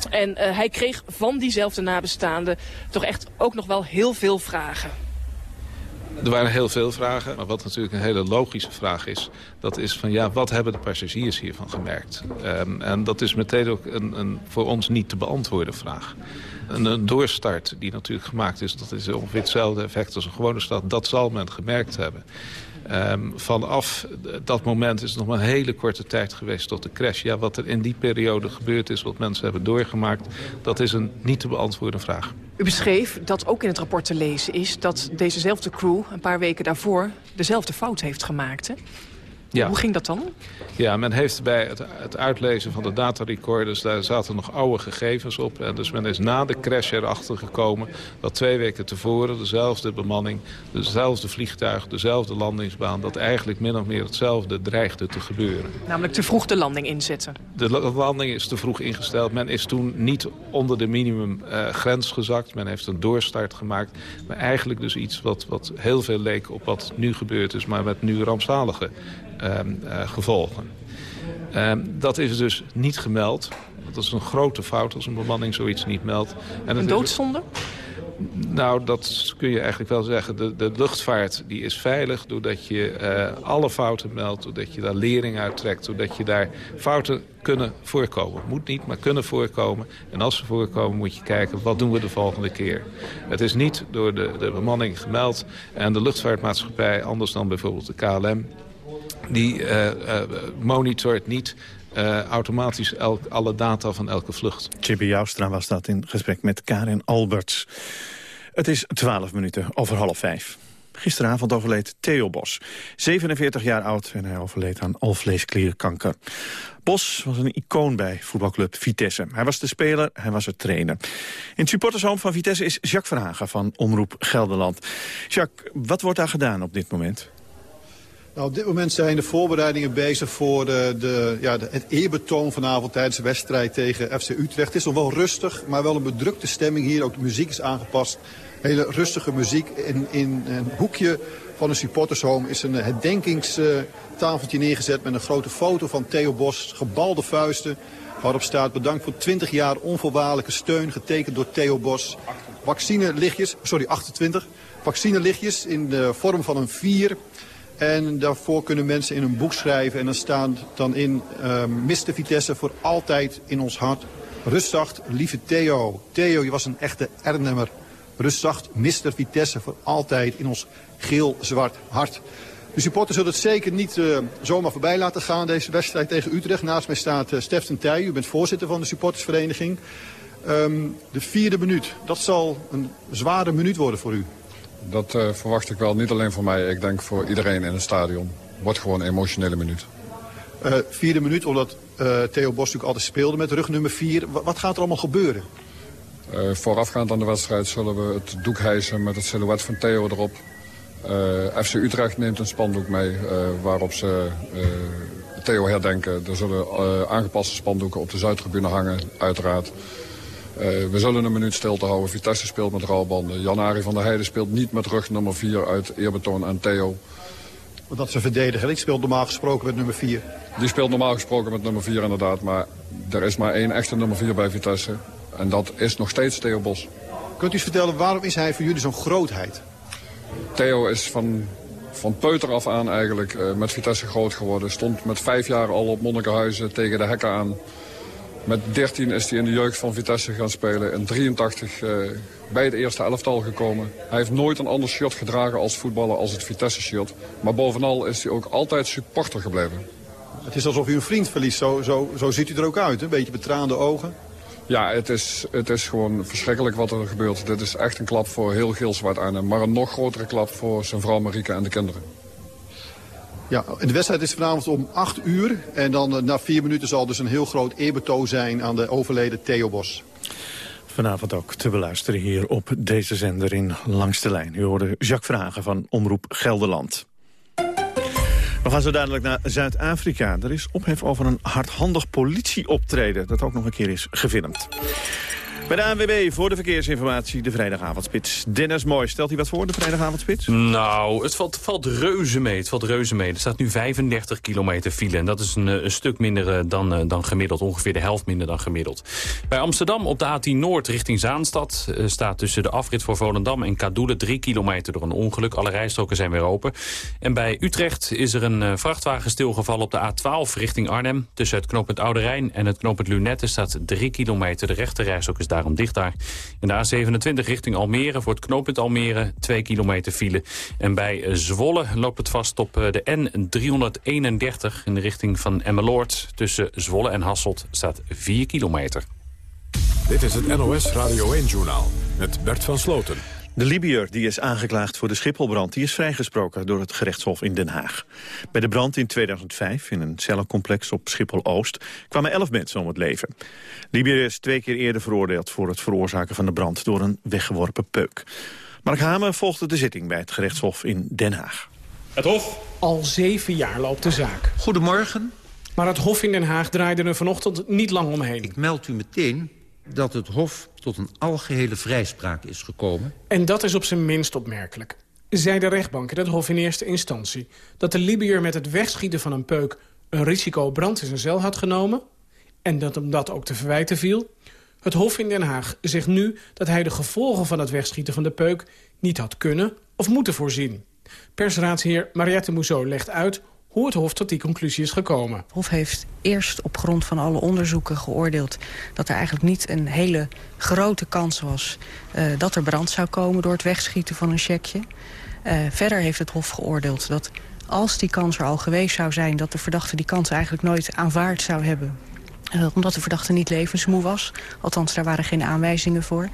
En uh, hij kreeg van diezelfde nabestaanden toch echt ook nog wel heel veel vragen. Er waren heel veel vragen, maar wat natuurlijk een hele logische vraag is... dat is van ja, wat hebben de passagiers hiervan gemerkt? Um, en dat is meteen ook een, een voor ons niet te beantwoorden vraag. Een, doorstart die natuurlijk gemaakt is, dat is ongeveer hetzelfde effect als een gewone stad. Dat zal men gemerkt hebben. Um, vanaf dat moment is het nog maar een hele korte tijd geweest tot de crash. Ja, wat er in die periode gebeurd is, wat mensen hebben doorgemaakt... dat is een niet te beantwoorden vraag. U beschreef dat ook in het rapport te lezen is... dat dezezelfde crew een paar weken daarvoor dezelfde fout heeft gemaakt. Hè? Ja. Hoe ging dat dan? Ja, men heeft bij het, het uitlezen van de datarecorders... daar zaten nog oude gegevens op. En dus men is na de crash erachter gekomen... dat twee weken tevoren dezelfde bemanning... dezelfde vliegtuig, dezelfde landingsbaan... dat eigenlijk min of meer hetzelfde dreigde te gebeuren. Namelijk te vroeg de landing inzetten. De landing is te vroeg ingesteld. Men is toen niet onder de minimumgrens uh, gezakt. Men heeft een doorstart gemaakt. Maar eigenlijk dus iets wat, wat heel veel leek op wat nu gebeurd is... maar met nu rampzalige gevolgen. Um, dat is dus niet gemeld. Dat is een grote fout als een bemanning zoiets niet meldt. En een doodzonde? Nou, dat kun je eigenlijk wel zeggen. De, de luchtvaart die is veilig doordat je uh, alle fouten meldt... doordat je daar lering uit trekt, doordat je daar fouten kunnen voorkomen. Moet niet, maar kunnen voorkomen. En als ze voorkomen moet je kijken, wat doen we de volgende keer? Het is niet door de, de bemanning gemeld. En de luchtvaartmaatschappij, anders dan bijvoorbeeld de KLM die uh, uh, monitort niet uh, automatisch alle data van elke vlucht. Chibi Joustra was dat in gesprek met Karin Alberts. Het is 12 minuten over half vijf. Gisteravond overleed Theo Bos, 47 jaar oud en hij overleed aan alvleesklierkanker. Bos was een icoon bij voetbalclub Vitesse. Hij was de speler, hij was de trainer. In het supportershome van Vitesse is Jacques Verhagen van Omroep Gelderland. Jacques, wat wordt daar gedaan op dit moment? Nou, op dit moment zijn de voorbereidingen bezig voor de, de, ja, het eerbetoon vanavond tijdens de wedstrijd tegen FC Utrecht. Het is nog wel rustig, maar wel een bedrukte stemming hier. Ook de muziek is aangepast. Hele rustige muziek. In, in een hoekje van een supportershome is een herdenkingstafeltje neergezet met een grote foto van Theo Bos. Gebalde vuisten waarop staat bedankt voor 20 jaar onvoorwaardelijke steun. Getekend door Theo Bos. Vaccinelichtjes, sorry 28. Vaccinelichtjes in de vorm van een vier. En daarvoor kunnen mensen in een boek schrijven. En dan staat dan in uh, Mr. Vitesse voor altijd in ons hart. Rustzacht, lieve Theo. Theo, je was een echte Ernemer. Rustzacht, Mr. Vitesse voor altijd in ons geel-zwart hart. De supporters zullen het zeker niet uh, zomaar voorbij laten gaan, deze wedstrijd tegen Utrecht. Naast mij staat uh, Stefan Tij, u bent voorzitter van de supportersvereniging. Um, de vierde minuut, dat zal een zware minuut worden voor u. Dat uh, verwacht ik wel, niet alleen voor mij, ik denk voor iedereen in het stadion. Wordt gewoon een emotionele minuut. Uh, vierde minuut, omdat uh, Theo Bos natuurlijk altijd speelde met rug nummer vier. W wat gaat er allemaal gebeuren? Voorafgaand aan de wedstrijd zullen we het doek hijsen met het silhouet van Theo erop. FC Utrecht neemt een spandoek mee waarop ze Theo herdenken. Er zullen aangepaste spandoeken op de Zuidtribune hangen, uiteraard. Uh, we zullen een minuut stil te houden. Vitesse speelt met rouwbanden. Jan-Ari van der Heijden speelt niet met rug nummer 4 uit eerbetoon aan Theo. Want dat is een verdediger. Die speelt normaal gesproken met nummer 4. Die speelt normaal gesproken met nummer 4 inderdaad. Maar er is maar één echte nummer 4 bij Vitesse. En dat is nog steeds Theo Bos. Kunt u eens vertellen, waarom is hij voor jullie zo'n grootheid? Theo is van, van peuter af aan eigenlijk uh, met Vitesse groot geworden. Stond met vijf jaar al op Monnikenhuizen tegen de hekken aan. Met 13 is hij in de jeugd van Vitesse gaan spelen. In 83 uh, bij het eerste elftal gekomen. Hij heeft nooit een ander shirt gedragen als voetballer als het Vitesse shirt. Maar bovenal is hij ook altijd supporter gebleven. Het is alsof u een vriend verliest. Zo, zo, zo ziet u er ook uit. Een beetje betraande ogen. Ja, het is, het is gewoon verschrikkelijk wat er gebeurt. Dit is echt een klap voor heel Geelswaard aan. Maar een nog grotere klap voor zijn vrouw Marieke en de kinderen. Ja, de wedstrijd is vanavond om 8 uur. En dan uh, na vier minuten zal dus een heel groot eerbetoon zijn aan de overleden Theo Bos. Vanavond ook te beluisteren hier op deze zender in Langs de Lijn. U hoorde Jacques Vragen van Omroep Gelderland. We gaan zo dadelijk naar Zuid-Afrika. Er is ophef over een hardhandig politieoptreden... dat ook nog een keer is gefilmd. Bij de ANWB voor de verkeersinformatie de vrijdagavondspits. Dennis Mooi, stelt hij wat voor, de vrijdagavondspits? Nou, het valt, valt reuze mee. Het valt reuze mee. Er staat nu 35 kilometer file. En dat is een, een stuk minder dan, dan gemiddeld. Ongeveer de helft minder dan gemiddeld. Bij Amsterdam op de A10 Noord richting Zaanstad... staat tussen de afrit voor Volendam en Kadoelen 3 kilometer door een ongeluk. Alle rijstroken zijn weer open. En bij Utrecht is er een vrachtwagen stilgevallen op de A12 richting Arnhem. Tussen het knooppunt Oude Rijn en het knooppunt Lunette staat 3 kilometer. De rechte rijstrook is daar daarom dicht daar. In de A27 richting Almere voor het knooppunt Almere 2 kilometer file. En bij Zwolle loopt het vast op de N331 in de richting van Emmeloord. Tussen Zwolle en Hasselt staat 4 kilometer. Dit is het NOS Radio 1-journaal met Bert van Sloten. De Libiër die is aangeklaagd voor de Schipholbrand... die is vrijgesproken door het gerechtshof in Den Haag. Bij de brand in 2005 in een cellencomplex op Schiphol-Oost... kwamen elf mensen om het leven. Libiër is twee keer eerder veroordeeld voor het veroorzaken van de brand... door een weggeworpen peuk. Mark Hamer volgde de zitting bij het gerechtshof in Den Haag. Het Hof. Al zeven jaar loopt de zaak. Goedemorgen. Maar het Hof in Den Haag draaide er vanochtend niet lang omheen. Ik meld u meteen dat het Hof tot een algehele vrijspraak is gekomen. En dat is op zijn minst opmerkelijk. Zei de rechtbank in het Hof in eerste instantie... dat de Libiër met het wegschieten van een peuk... een risico brand in zijn cel had genomen... en dat hem dat ook te verwijten viel... Het Hof in Den Haag zegt nu dat hij de gevolgen van het wegschieten van de peuk... niet had kunnen of moeten voorzien. Persraadsheer Mariette Mousseau legt uit hoe het Hof tot die conclusie is gekomen. Het Hof heeft eerst op grond van alle onderzoeken geoordeeld... dat er eigenlijk niet een hele grote kans was... Uh, dat er brand zou komen door het wegschieten van een checkje. Uh, verder heeft het Hof geoordeeld dat als die kans er al geweest zou zijn... dat de verdachte die kans eigenlijk nooit aanvaard zou hebben. Uh, omdat de verdachte niet levensmoe was. Althans, daar waren geen aanwijzingen voor.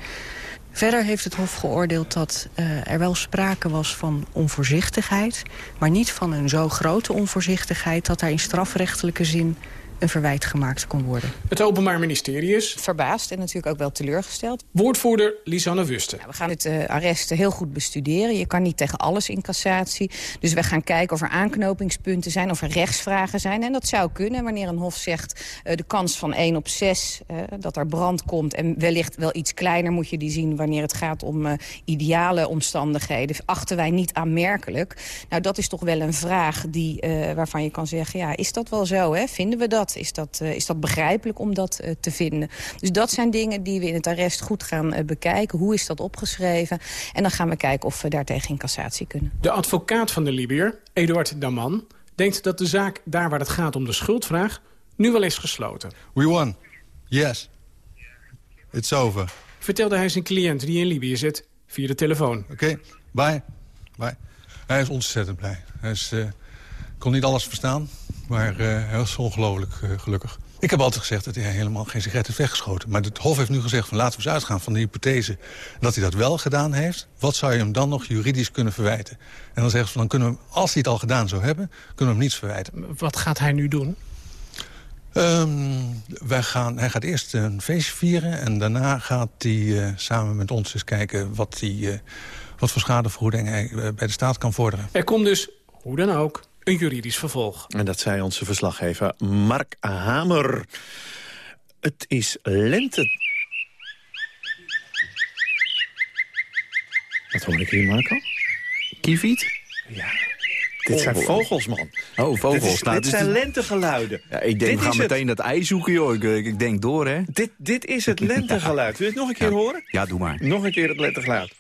Verder heeft het Hof geoordeeld dat uh, er wel sprake was van onvoorzichtigheid... maar niet van een zo grote onvoorzichtigheid... dat daar in strafrechtelijke zin een verwijt gemaakt kon worden. Het Openbaar Ministerie is... Verbaasd en natuurlijk ook wel teleurgesteld. Woordvoerder Lisanne Wusten. Ja, we gaan het uh, arrest heel goed bestuderen. Je kan niet tegen alles in cassatie. Dus we gaan kijken of er aanknopingspunten zijn, of er rechtsvragen zijn. En dat zou kunnen wanneer een hof zegt... Uh, de kans van 1 op 6 uh, dat er brand komt... en wellicht wel iets kleiner moet je die zien... wanneer het gaat om ideale omstandigheden. Achten wij niet aanmerkelijk. Nou, dat is toch wel een vraag die, waarvan je kan zeggen... ja, is dat wel zo? Hè? Vinden we dat? Is dat, uh, is dat begrijpelijk om dat uh, te vinden? Dus dat zijn dingen die we in het arrest goed gaan uh, bekijken. Hoe is dat opgeschreven? En dan gaan we kijken of we daartegen in cassatie kunnen. De advocaat van de Libiër, Eduard Daman... denkt dat de zaak, daar waar het gaat om de schuldvraag... nu wel is gesloten. We won. Yes. It's over. Vertelde hij zijn cliënt die in Libië zit via de telefoon. Oké, okay. bye. Bye. Hij is ontzettend blij. Hij is, uh, kon niet alles verstaan, maar uh, hij was ongelooflijk uh, gelukkig. Ik heb altijd gezegd dat hij helemaal geen sigaret heeft weggeschoten. Maar het Hof heeft nu gezegd van laten we eens uitgaan van de hypothese... dat hij dat wel gedaan heeft. Wat zou je hem dan nog juridisch kunnen verwijten? En dan zeggen ze van dan kunnen we hem, als hij het al gedaan zou hebben... kunnen we hem niets verwijten. Wat gaat hij nu doen? Um, wij gaan, hij gaat eerst een feestje vieren... en daarna gaat hij uh, samen met ons eens kijken... wat, die, uh, wat voor schadevergoeding hij uh, bij de staat kan vorderen. Er komt dus, hoe dan ook, een juridisch vervolg. En dat zei onze verslaggever Mark Hamer. Het is lente. Wat hoor ik hier, Marco? Kieviet? Ja. Dit zijn vogels, man. Oh, vogels. Dit, is, nou, dit zijn lentegeluiden. Ja, ik denk, we gaan meteen het. dat ei zoeken, joh. Ik, ik, denk door, hè. Dit, dit is het lentegeluid. Wil je het nog een keer ja. horen? Ja, doe maar. Nog een keer het lentegeluid.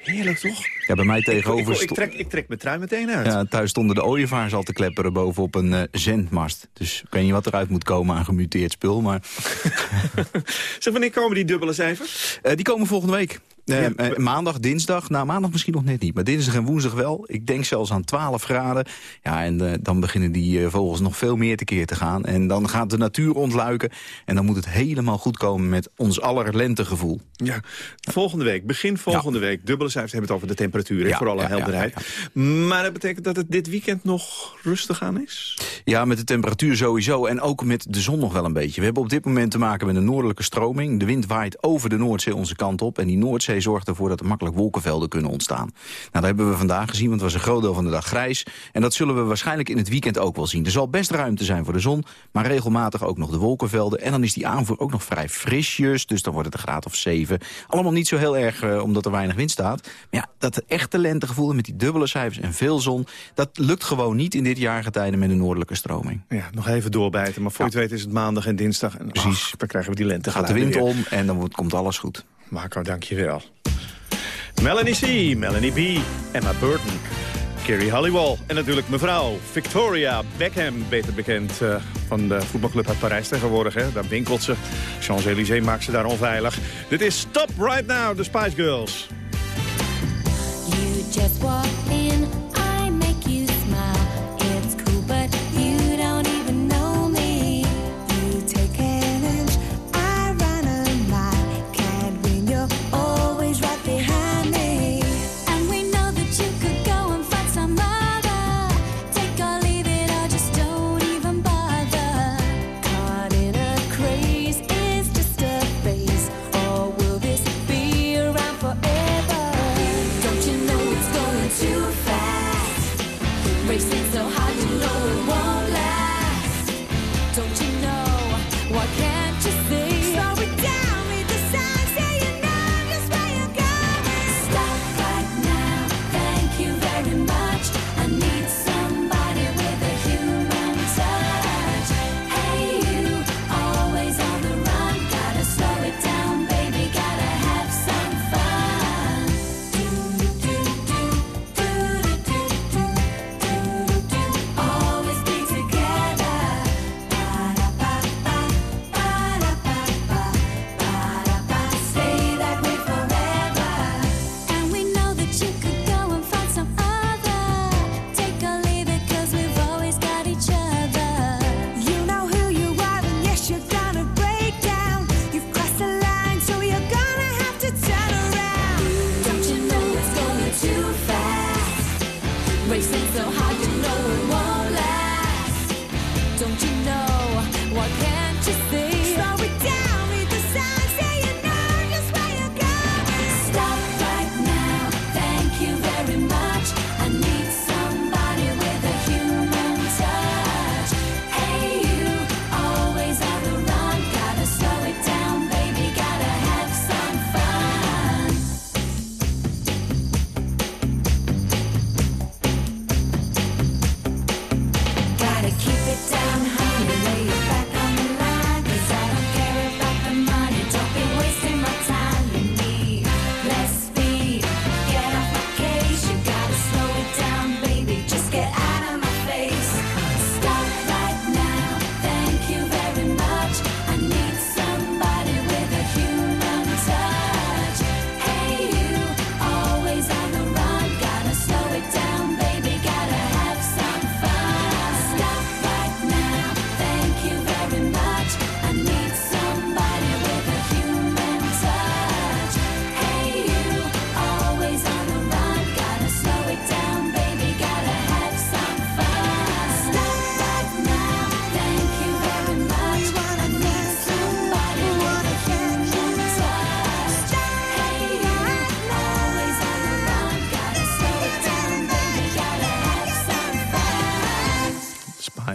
Heerlijk, toch? Ja, bij mij tegenover... Ik, ik, ik, trek, ik trek mijn trui meteen uit. Ja, thuis stonden de ooievaars al te klepperen bovenop een uh, zendmast. Dus ik weet niet wat eruit moet komen aan gemuteerd spul, maar... zeg, wanneer komen die dubbele cijfers? Uh, die komen volgende week. Ja. maandag, dinsdag. Nou, maandag misschien nog net niet. Maar dinsdag en woensdag wel. Ik denk zelfs aan 12 graden. Ja, en uh, dan beginnen die uh, vogels nog veel meer tekeer te gaan. En dan gaat de natuur ontluiken. En dan moet het helemaal goed komen met ons aller lentegevoel. Ja, volgende week, begin volgende ja. week. Dubbele cijfers hebben het over de temperatuur, ja, voor alle helderheid. Maar dat betekent dat het dit weekend nog rustig aan is? Ja, met de temperatuur sowieso. En ook met de zon nog wel een beetje. We hebben op dit moment te maken met een noordelijke stroming. De wind waait over de Noordzee onze kant op. En die Noordzee zorgt ervoor dat er makkelijk wolkenvelden kunnen ontstaan. Nou, dat hebben we vandaag gezien, want het was een groot deel van de dag grijs. En dat zullen we waarschijnlijk in het weekend ook wel zien. Er zal best ruimte zijn voor de zon, maar regelmatig ook nog de wolkenvelden. En dan is die aanvoer ook nog vrij frisjes, dus dan wordt het een graad of 7. Allemaal niet zo heel erg, uh, omdat er weinig wind staat. Maar ja, dat echte lentegevoel met die dubbele cijfers en veel zon... dat lukt gewoon niet in dit jaargetijde met een noordelijke stroming. Ja, nog even doorbijten, maar voor ja. je het weet is het maandag en dinsdag. En Precies. Ach, dan krijgen we die lente. Gaat de wind om en dan wordt, komt alles goed. Marco, dank je wel. Melanie C., Melanie B., Emma Burton, Kerry Halliwell en natuurlijk mevrouw Victoria Beckham, beter bekend uh, van de voetbalclub uit Parijs tegenwoordig. Hè? Daar winkelt ze. Champs-Élysées maakt ze daar onveilig. Dit is Stop Right Now, de Spice Girls. You just in,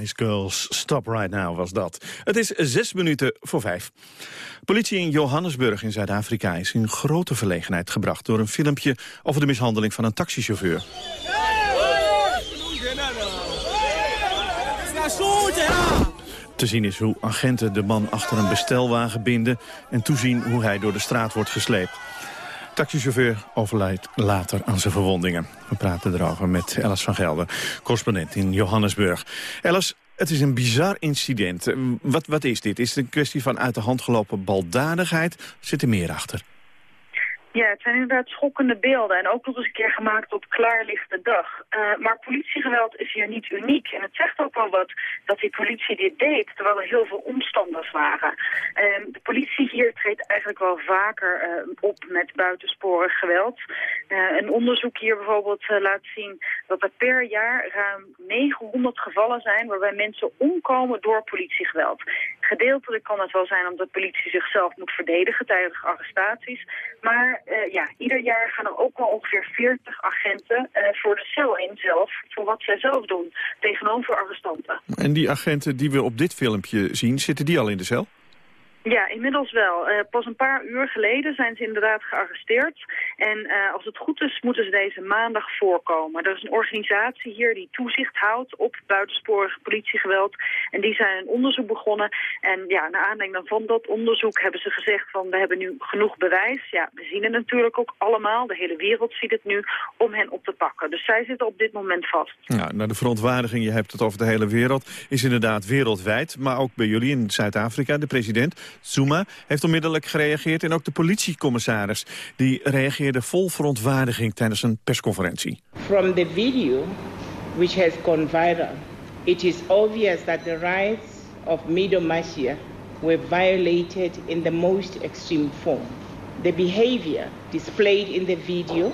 Girls, Stop Right Now was dat. Het is zes minuten voor vijf. Politie in Johannesburg in Zuid-Afrika is in grote verlegenheid gebracht... door een filmpje over de mishandeling van een taxichauffeur. Te zien is hoe agenten de man achter een bestelwagen binden... en toezien hoe hij door de straat wordt gesleept. Taxichauffeur overlijdt later aan zijn verwondingen. We praten erover met Ellis van Gelder, correspondent in Johannesburg. Ellis, het is een bizar incident. Wat, wat is dit? Is het een kwestie van uit de hand gelopen baldadigheid? Zit er meer achter? Ja, het zijn inderdaad schokkende beelden. En ook nog eens een keer gemaakt op klaarlichte dag. Uh, maar politiegeweld is hier niet uniek. En het zegt ook wel wat dat die politie dit deed, terwijl er heel veel omstanders waren. Uh, de politie hier treedt eigenlijk wel vaker uh, op met buitensporig geweld. een onderzoek hier bijvoorbeeld laat zien dat er per jaar ruim 900 gevallen zijn waarbij mensen omkomen door politiegeweld. Gedeeltelijk kan het wel zijn omdat politie zichzelf moet verdedigen tijdens arrestaties. Maar uh, ja, ieder jaar gaan er ook wel ongeveer 40 agenten uh, voor de cel in zelf, voor wat zij zelf doen, tegenover arrestanten. En die agenten die we op dit filmpje zien, zitten die al in de cel? Ja, inmiddels wel. Uh, pas een paar uur geleden zijn ze inderdaad gearresteerd. En uh, als het goed is, moeten ze deze maandag voorkomen. Er is een organisatie hier die toezicht houdt op buitensporig politiegeweld. En die zijn een onderzoek begonnen. En ja, naar aanleiding van dat onderzoek hebben ze gezegd van we hebben nu genoeg bewijs. Ja, we zien het natuurlijk ook allemaal. De hele wereld ziet het nu om hen op te pakken. Dus zij zitten op dit moment vast. Ja, nou de verontwaardiging, je hebt het over de hele wereld, is inderdaad wereldwijd. Maar ook bij jullie in Zuid-Afrika, de president Zuma heeft onmiddellijk gereageerd en ook de politiecommissaris. Die reageerde vol verontwaardiging tijdens een persconferentie. From the video which has gone viral, it is obvious that the rights of Midomashia were violated in the most extreme form. The behavior displayed in the video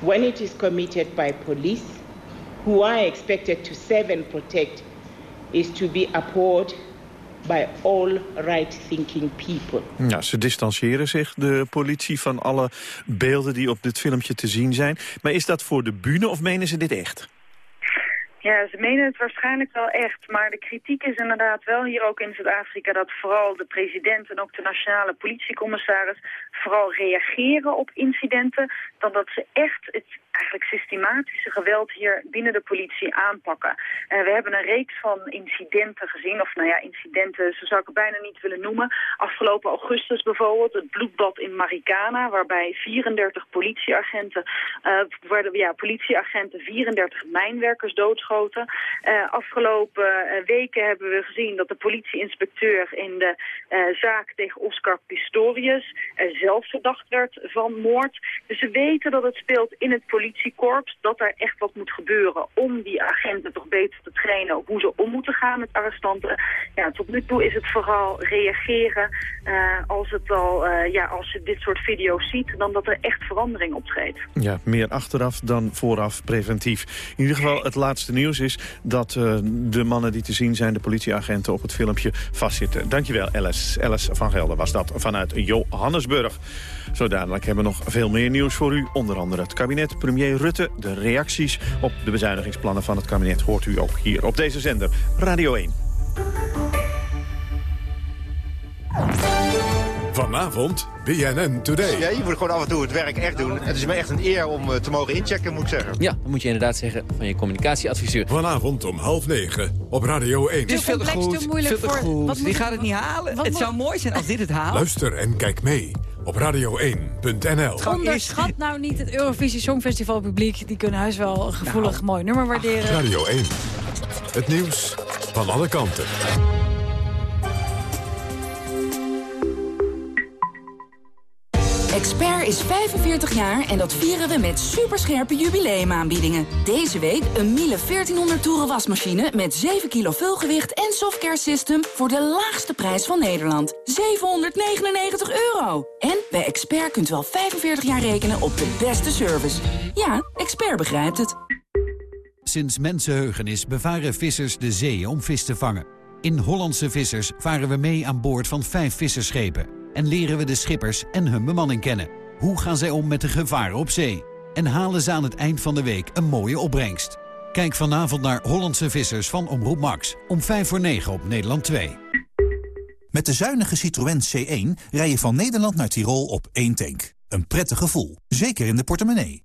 when it is committed by police who are expected to serve and protect is to be abhorred by all right-thinking people. Ja, ze distancieren zich, de politie, van alle beelden die op dit filmpje te zien zijn. Maar is dat voor de bühne of menen ze dit echt? Ja, ze menen het waarschijnlijk wel echt. Maar de kritiek is inderdaad wel hier ook in Zuid-Afrika... dat vooral de president en ook de nationale politiecommissaris... vooral reageren op incidenten... dan dat ze echt het eigenlijk systematische geweld hier binnen de politie aanpakken. Uh, we hebben een reeks van incidenten gezien, of nou ja, incidenten, zo zou ik het bijna niet willen noemen. Afgelopen augustus bijvoorbeeld, het bloedbad in Marikana, waarbij 34 politieagenten, uh, werden, ja, politieagenten 34 mijnwerkers doodschoten. Uh, afgelopen weken hebben we gezien dat de politieinspecteur in de zaak tegen Oscar Pistorius zelf verdacht werd van moord. Dus ze weten dat het speelt in het politiekorps, dat er echt wat moet gebeuren om die agenten toch beter te trainen hoe ze om moeten gaan met arrestanten. Ja, tot nu toe is het vooral reageren uh, als, het al, uh, ja, als je dit soort video's ziet, dan dat er echt verandering optreedt. Ja, meer achteraf dan vooraf preventief. In ieder geval het laatste nieuws is dat uh, de mannen die te zien zijn, de politieagenten op het filmpje vastzitten. Dankjewel Alice. Alice van Gelder was dat vanuit Johannesburg. Zo dadelijk hebben we nog veel meer nieuws voor u. Onder andere het kabinet, premier Rutte. De reacties op de bezuinigingsplannen van het kabinet hoort u ook hier op deze zender. Radio 1. Vanavond BNN Today. Ja, je moet gewoon af en toe het werk echt doen. Het is me echt een eer om uh, te mogen inchecken, moet ik zeggen. Ja, dan moet je inderdaad zeggen van je communicatieadviseur. Vanavond om half negen op Radio 1. Het is veel te goed, te moeilijk veel te voor... goed. Die gaat het niet halen. het zou mooi zijn als dit het haalt. Luister en kijk mee op radio1.nl. Onderschat nou niet het Eurovisie Songfestival publiek. Die kunnen huis wel een gevoelig nou. mooi nummer waarderen. Radio 1. Het nieuws van alle kanten. Is 45 jaar en dat vieren we met superscherpe jubileumaanbiedingen. Deze week een Miele 1400 toeren wasmachine met 7 kilo vulgewicht en softcare system voor de laagste prijs van Nederland. 799 euro. En bij Expert kunt u al 45 jaar rekenen op de beste service. Ja, Expert begrijpt het. Sinds mensenheugenis bevaren vissers de zee om vis te vangen. In Hollandse Vissers varen we mee aan boord van vijf visserschepen en leren we de schippers en hun bemanning kennen. Hoe gaan zij om met de gevaren op zee? En halen ze aan het eind van de week een mooie opbrengst? Kijk vanavond naar Hollandse Vissers van Omroep Max. Om 5 voor 9 op Nederland 2. Met de zuinige Citroën C1 rij je van Nederland naar Tirol op één tank. Een prettig gevoel, zeker in de portemonnee.